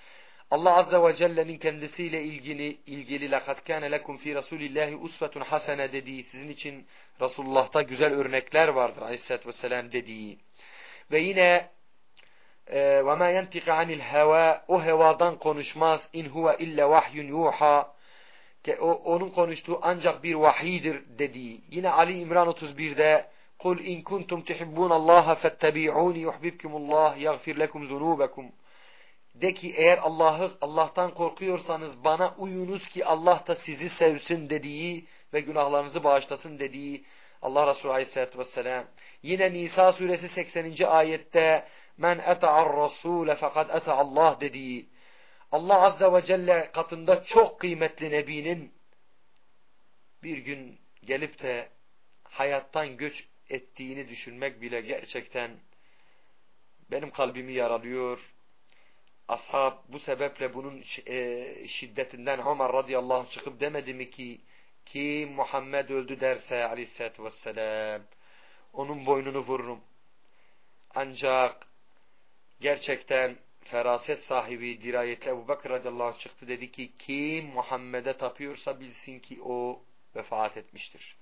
Allah Azze ve Celle'nin kendisiyle ilgili ilgili لَقَدْ كَانَ لَكُمْ ف۪ي رَسُولِ اللّٰهِ اُسْفَةٌ حَسَنَ dediği, sizin için Resulullah'ta güzel örnekler vardır Aleyhisselatü Vesselam dediği. Ve yine وَمَا يَنْتِقَ عَنِ الْهَوَى O hevadan konuşmaz. اِنْ هُوَ اِلَّا وَحْيٌ يُوحَى Onun konuştuğu ancak bir vahidir dediği. Yine Ali İmran 31'de قُلْ اِنْ كُنْتُمْ تُحِبُّونَ اللّٰهَ فَاتَّبِعُونِ يُحْبِبْكُمُ اللّٰهِ يَغْفِرْ لَكُمْ ذُنُوبَكُمْ de ki eğer Allah'ı Allah'tan korkuyorsanız bana uyunuz ki Allah da sizi sevsin dediği ve günahlarınızı bağışlasın dediği Allah Resulü Aleyhisselatü Vesselam. Yine Nisa suresi 80. ayette men eta'ar rasule fakat eta Allah dediği Allah Azze ve Celle katında çok kıymetli Nebinin bir gün gelip de hayattan göç ettiğini düşünmek bile gerçekten benim kalbimi yaralıyor ashab bu sebeple bunun e, şiddetinden Ömer radıyallahu anh çıkıp demedi mi ki kim Muhammed öldü derse aleyhissalatü vesselam onun boynunu vururum. Ancak gerçekten feraset sahibi dirayetli Ebu Bakır radıyallahu anh çıktı dedi ki kim Muhammed'e tapıyorsa bilsin ki o vefat etmiştir.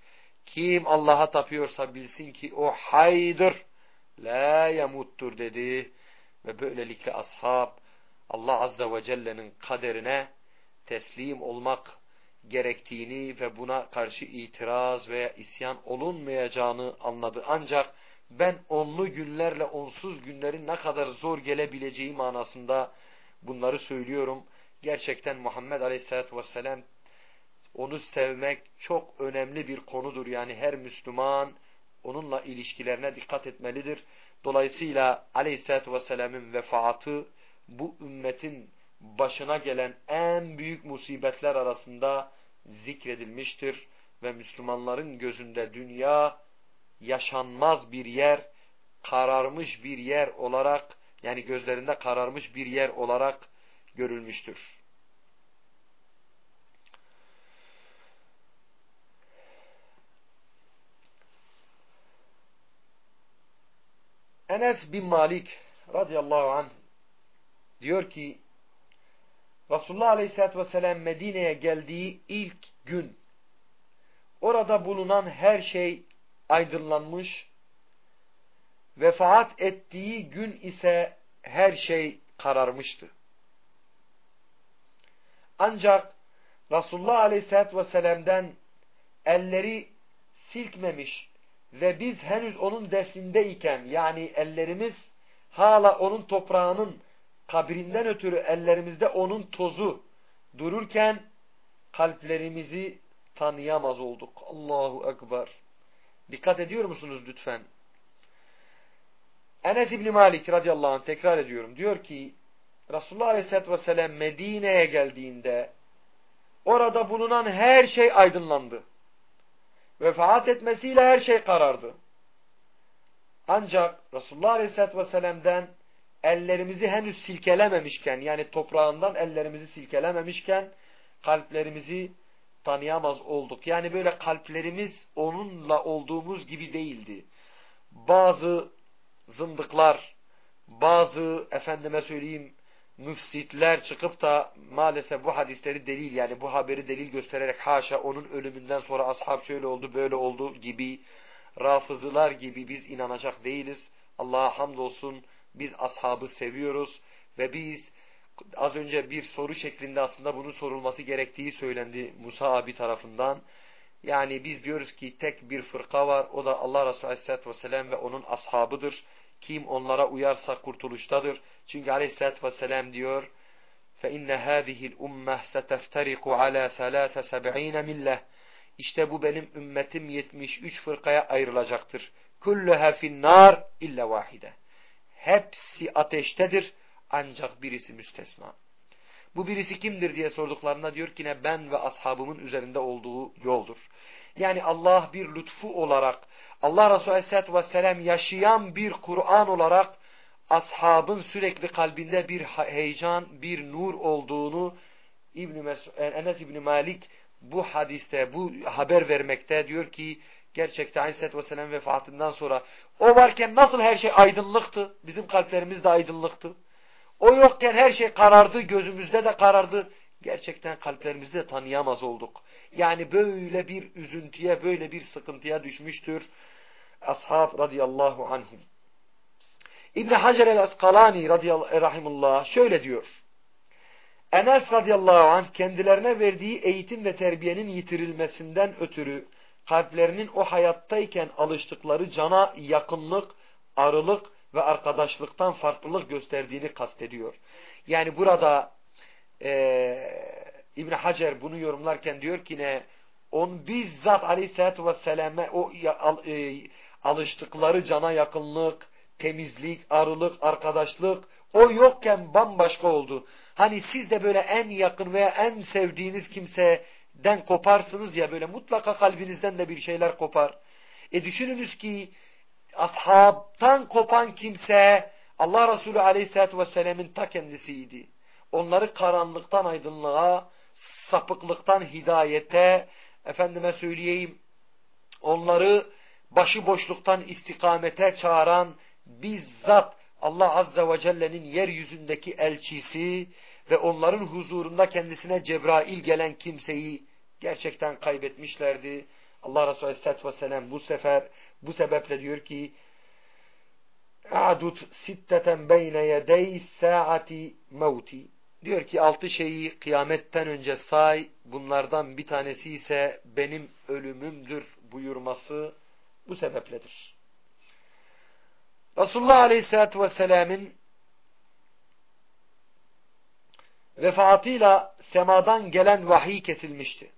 Kim Allah'a tapıyorsa bilsin ki o haydır. la yemuttur dedi. Ve böylelikle ashab Allah Azze ve Celle'nin kaderine teslim olmak gerektiğini ve buna karşı itiraz veya isyan olunmayacağını anladı. Ancak ben onlu günlerle onsuz günlerin ne kadar zor gelebileceği manasında bunları söylüyorum. Gerçekten Muhammed Aleyhisselatü Vesselam onu sevmek çok önemli bir konudur. Yani her Müslüman onunla ilişkilerine dikkat etmelidir. Dolayısıyla Aleyhisselatü Vesselam'ın vefatı bu ümmetin başına gelen en büyük musibetler arasında zikredilmiştir ve Müslümanların gözünde dünya yaşanmaz bir yer, kararmış bir yer olarak yani gözlerinde kararmış bir yer olarak görülmüştür. Enes bin Malik radıyallahu anh diyor ki Resulullah aleyhissalatü vesselam Medine'ye geldiği ilk gün orada bulunan her şey aydınlanmış vefat ettiği gün ise her şey kararmıştı. Ancak Resulullah Aleyhisselatü Vesselam'dan elleri silkmemiş ve biz henüz onun defnindeyken yani ellerimiz hala onun toprağının kabrinden ötürü ellerimizde onun tozu dururken kalplerimizi tanıyamaz olduk. Allahu Ekber. Dikkat ediyor musunuz lütfen? Enes İbni Malik radıyallahu anh tekrar ediyorum. Diyor ki Resulullah aleyhissalatü vesselam Medine'ye geldiğinde orada bulunan her şey aydınlandı. Vefat etmesiyle her şey karardı. Ancak Resulullah aleyhissalatü vesselam'den ellerimizi henüz silkelememişken yani toprağından ellerimizi silkelememişken kalplerimizi tanıyamaz olduk. Yani böyle kalplerimiz onunla olduğumuz gibi değildi. Bazı zındıklar, bazı efendime söyleyeyim müfsitler çıkıp da maalesef bu hadisleri delil yani bu haberi delil göstererek haşa onun ölümünden sonra ashab şöyle oldu böyle oldu gibi rafızılar gibi biz inanacak değiliz. Allah'a hamdolsun biz ashabı seviyoruz ve biz az önce bir soru şeklinde aslında bunun sorulması gerektiği söylendi Musa abi tarafından. Yani biz diyoruz ki tek bir fırka var o da Allah Resulü Aleyhisselatü Vesselam ve onun ashabıdır. Kim onlara uyarsa kurtuluştadır. Çünkü Aleyhisselatü Vesselam diyor فَاِنَّ هَذِهِ الْاُمَّةِ سَتَفْتَرِقُ عَلَى ثَلَاثَ سَبْعِينَ مِلَّةِ İşte bu benim ümmetim 73 fırkaya ayrılacaktır. كُلُّهَا فِي النَّارِ illa vahide. Hepsi ateştedir ancak birisi müstesna. Bu birisi kimdir diye sorduklarında diyor ki ne ben ve ashabımın üzerinde olduğu yoldur. Yani Allah bir lütfu olarak Allah Resulü Aleyhisselatü Vesselam yaşayan bir Kur'an olarak ashabın sürekli kalbinde bir heyecan, bir nur olduğunu İbn Enes İbn Malik bu hadiste, bu haber vermekte diyor ki gerçekten Aleyhisselatü Vesselam vefatından sonra o varken nasıl her şey aydınlıktı? Bizim kalplerimiz de aydınlıktı. O yokken her şey karardı, gözümüzde de karardı. Gerçekten kalplerimizde de tanıyamaz olduk. Yani böyle bir üzüntüye, böyle bir sıkıntıya düşmüştür. Ashab radıyallahu anhum. İbn Hacer el-Askalani radıyallahu rahimullah şöyle diyor. Enes radıyallahu anh kendilerine verdiği eğitim ve terbiyenin yitirilmesinden ötürü kalplerinin o hayattayken alıştıkları cana yakınlık, arılık ve arkadaşlıktan farklılık gösterdiğini kastediyor. Yani burada e, İbn Hacer bunu yorumlarken diyor ki ne on bizzat aleyhissalatü vesselam'e o e, alıştıkları cana yakınlık, temizlik, arılık, arkadaşlık o yokken bambaşka oldu. Hani siz de böyle en yakın veya en sevdiğiniz kimseden koparsınız ya böyle mutlaka kalbinizden de bir şeyler kopar. E düşününüz ki ashabtan kopan kimse Allah Resulü Aleyhisselatü Vesselam'ın ta kendisiydi. Onları karanlıktan aydınlığa, sapıklıktan hidayete, efendime söyleyeyim, onları başıboşluktan istikamete çağıran bizzat Allah Azze ve Celle'nin yeryüzündeki elçisi ve onların huzurunda kendisine Cebrail gelen kimseyi gerçekten kaybetmişlerdi. Allah Resulü Aleyhisselatü Vesselam bu sefer bu sebeple diyor ki a'dut sitteten beyne yedey saati mevti. Diyor ki altı şeyi kıyametten önce say, bunlardan bir tanesi ise benim ölümümdür buyurması bu sebepledir. Resulullah Aleyhisselatü Vesselam'ın vefatıyla semadan gelen vahiy kesilmişti.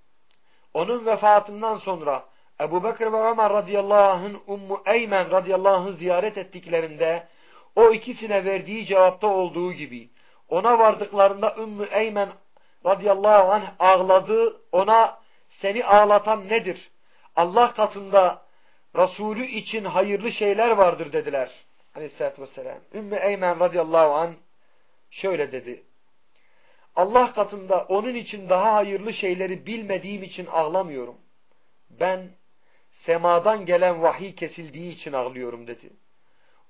Onun vefatından sonra Ebu Bekir ve Ömer radıyallahu anh'ın Ummu Eymen radıyallahu anh'ı ziyaret ettiklerinde o ikisine verdiği cevapta olduğu gibi ona vardıklarında Ümmü Eymen radıyallahu anh ağladı. Ona seni ağlatan nedir? Allah katında Resulü için hayırlı şeyler vardır dediler. Aleyhisselatü vesselam. Ümmü Eymen radıyallahu anh şöyle dedi. Allah katında onun için daha hayırlı şeyleri bilmediğim için ağlamıyorum. Ben semadan gelen vahiy kesildiği için ağlıyorum dedi.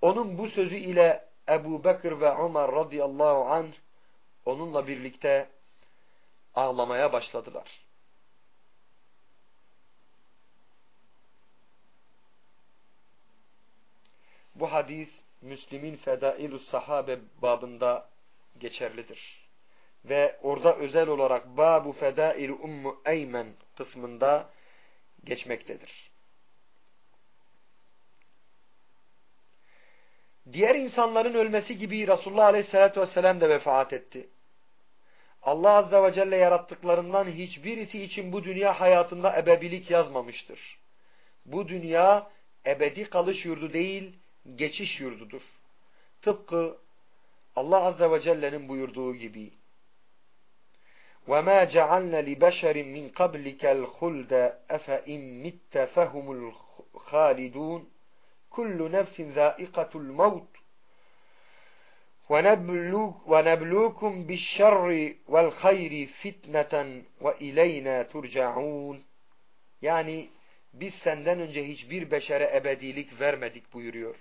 Onun bu sözü ile Ebu Bekir ve Ömer radıyallahu anh onunla birlikte ağlamaya başladılar. Bu hadis Müslim'in Fedailus Sahabe babında geçerlidir. Ve orada özel olarak Babu Fedail Ummu Eymen kısmında geçmektedir. Diğer insanların ölmesi gibi Resulullah Aleyhisselatü Vesselam da vefat etti. Allah Azze ve Celle yarattıklarından hiçbirisi için bu dünya hayatında ebebilik yazmamıştır. Bu dünya ebedi kalış yurdu değil, geçiş yurdudur. Tıpkı Allah Azze ve Celle'nin buyurduğu gibi وَمَا جَعَلْنَ لِبَشَرٍ مِنْ قَبْلِكَ الْخُلْدَ اَفَاِنْ مِتَّ فَهُمُ الْخَالِدُونَ كُلُّ نَفْسٍ ذَائِقَةُ الْمَوْتِ وَنَبْلُوكُمْ بِالشَّرِّ وَالْخَيْرِ فِتْنَةً وَاِلَيْنَا تُرْجَعُونَ Yani biz senden önce hiçbir beşere ebedilik vermedik buyuruyor.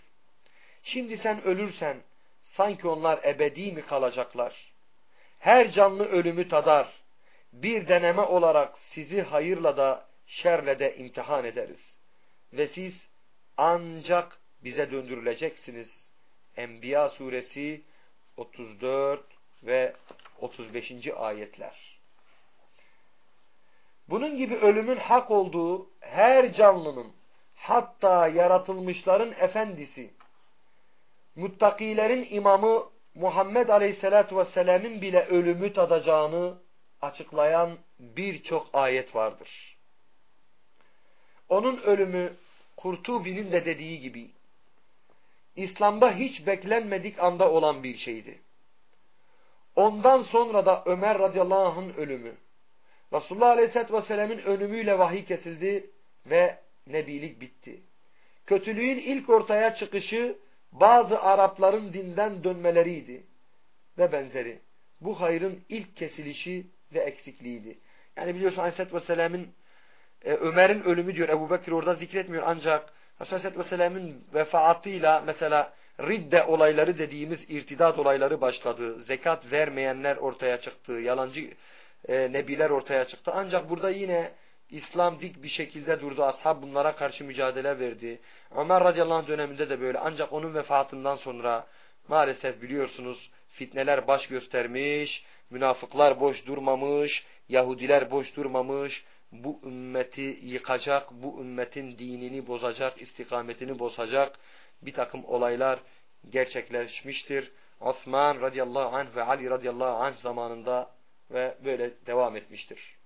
Şimdi sen ölürsen sanki onlar ebedi mi kalacaklar? Her canlı ölümü tadar. Bir deneme olarak sizi hayırla da şerle de imtihan ederiz. Ve siz ancak bize döndürüleceksiniz. Enbiya suresi 34 ve 35. ayetler. Bunun gibi ölümün hak olduğu her canlının hatta yaratılmışların efendisi muttakilerin imamı Muhammed Aleyhisselatü Vesselam'ın bile ölümü tadacağını açıklayan birçok ayet vardır. Onun ölümü Kurtubi'nin de dediği gibi İslam'da hiç beklenmedik anda olan bir şeydi. Ondan sonra da Ömer radıyallahu anh'ın ölümü. Resulullah aleyhisselatü vesselam'ın ölümüyle vahiy kesildi ve nebilik bitti. Kötülüğün ilk ortaya çıkışı bazı Arapların dinden dönmeleriydi ve benzeri. Bu hayrın ilk kesilişi ve eksikliğiydi. Yani biliyorsun Aleyhisselatü Vesselam'ın e, Ömer'in ölümü diyor. Ebu Bekir orada zikretmiyor ancak Aleyhisselatü Vesselam'ın vefatıyla mesela ridde olayları dediğimiz irtidat olayları başladı. Zekat vermeyenler ortaya çıktı. Yalancı e, nebiler ortaya çıktı. Ancak burada yine İslam dik bir şekilde durdu. Ashab bunlara karşı mücadele verdi. Ömer radıyallahu anh döneminde de böyle. Ancak onun vefatından sonra maalesef biliyorsunuz fitneler baş göstermiş, münafıklar boş durmamış, Yahudiler boş durmamış. Bu ümmeti yıkacak, bu ümmetin dinini bozacak, istikametini bozacak bir takım olaylar gerçekleşmiştir. Osman radıyallahu anh ve Ali radıyallahu anh zamanında ve böyle devam etmiştir.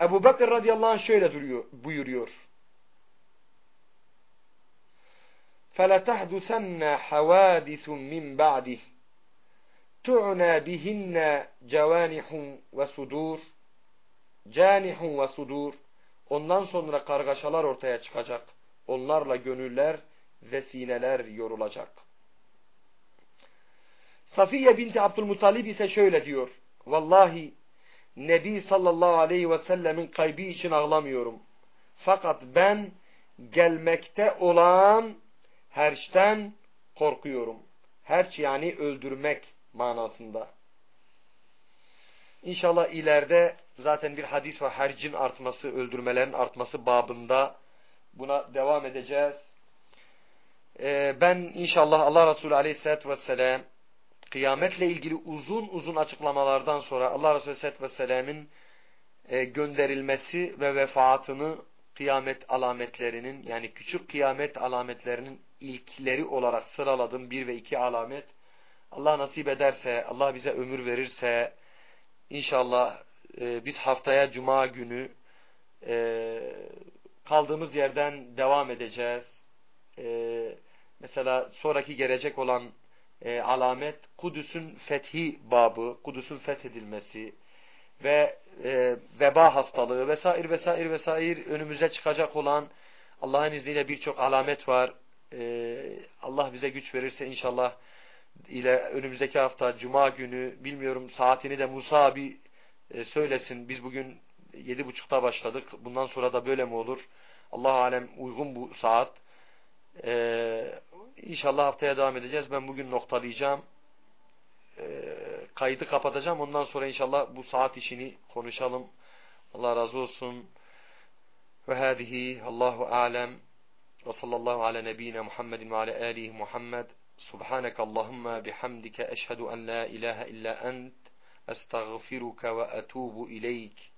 Ebu Bekir radıyallahu anh şöyle duruyor, buyuruyor. فَلَتَحْدُثَنَّ حَوَادِثٌ مِّنْ بَعْدِهِ تُعْنَى بِهِنَّ جَوَانِحٌ وَسُدُورٌ Canihun ve sudur. Ondan sonra kargaşalar ortaya çıkacak. Onlarla gönüller ve sineler yorulacak. Safiye binti Abdülmuttalib ise şöyle diyor. Vallahi Nebi sallallahu aleyhi ve sellemin kaybı için ağlamıyorum. Fakat ben gelmekte olan herçten korkuyorum. Herç yani öldürmek manasında. İnşallah ileride zaten bir hadis var. Hercin artması, öldürmelerin artması babında buna devam edeceğiz. e, ben inşallah Allah Resulü Aleyhisselatü Vesselam kıyametle ilgili uzun uzun açıklamalardan sonra Allah Resulü Aleyhisselatü Vesselam'ın e, gönderilmesi ve vefatını kıyamet alametlerinin yani küçük kıyamet alametlerinin ilkleri olarak sıraladım. Bir ve iki alamet. Allah nasip ederse, Allah bize ömür verirse inşallah e, biz haftaya cuma günü e, kaldığımız yerden devam edeceğiz. E, mesela sonraki gelecek olan e, alamet Kudüs'ün fethi babı, Kudüs'ün fethedilmesi ve e, veba hastalığı vesaire vesaire vesaire önümüze çıkacak olan Allah'ın izniyle birçok alamet var. E, Allah bize güç verirse inşallah ile önümüzdeki hafta Cuma günü bilmiyorum saatini de Musa abi e, söylesin. Biz bugün yedi buçukta başladık. Bundan sonra da böyle mi olur? Allah alem uygun bu saat. Ee, inşallah haftaya devam edeceğiz. Ben bugün noktalayacağım. Ee, kaydı kapatacağım. Ondan sonra inşallah bu saat işini konuşalım. Allah razı olsun. Ve hadihi Allahu alem ve sallallahu ala nebiyyina Muhammedin ve ala alihi Muhammed. Subhanak Allahumma bihamdike eşhedü en la ilahe illa ent estağfiruke ve etubu ileyk.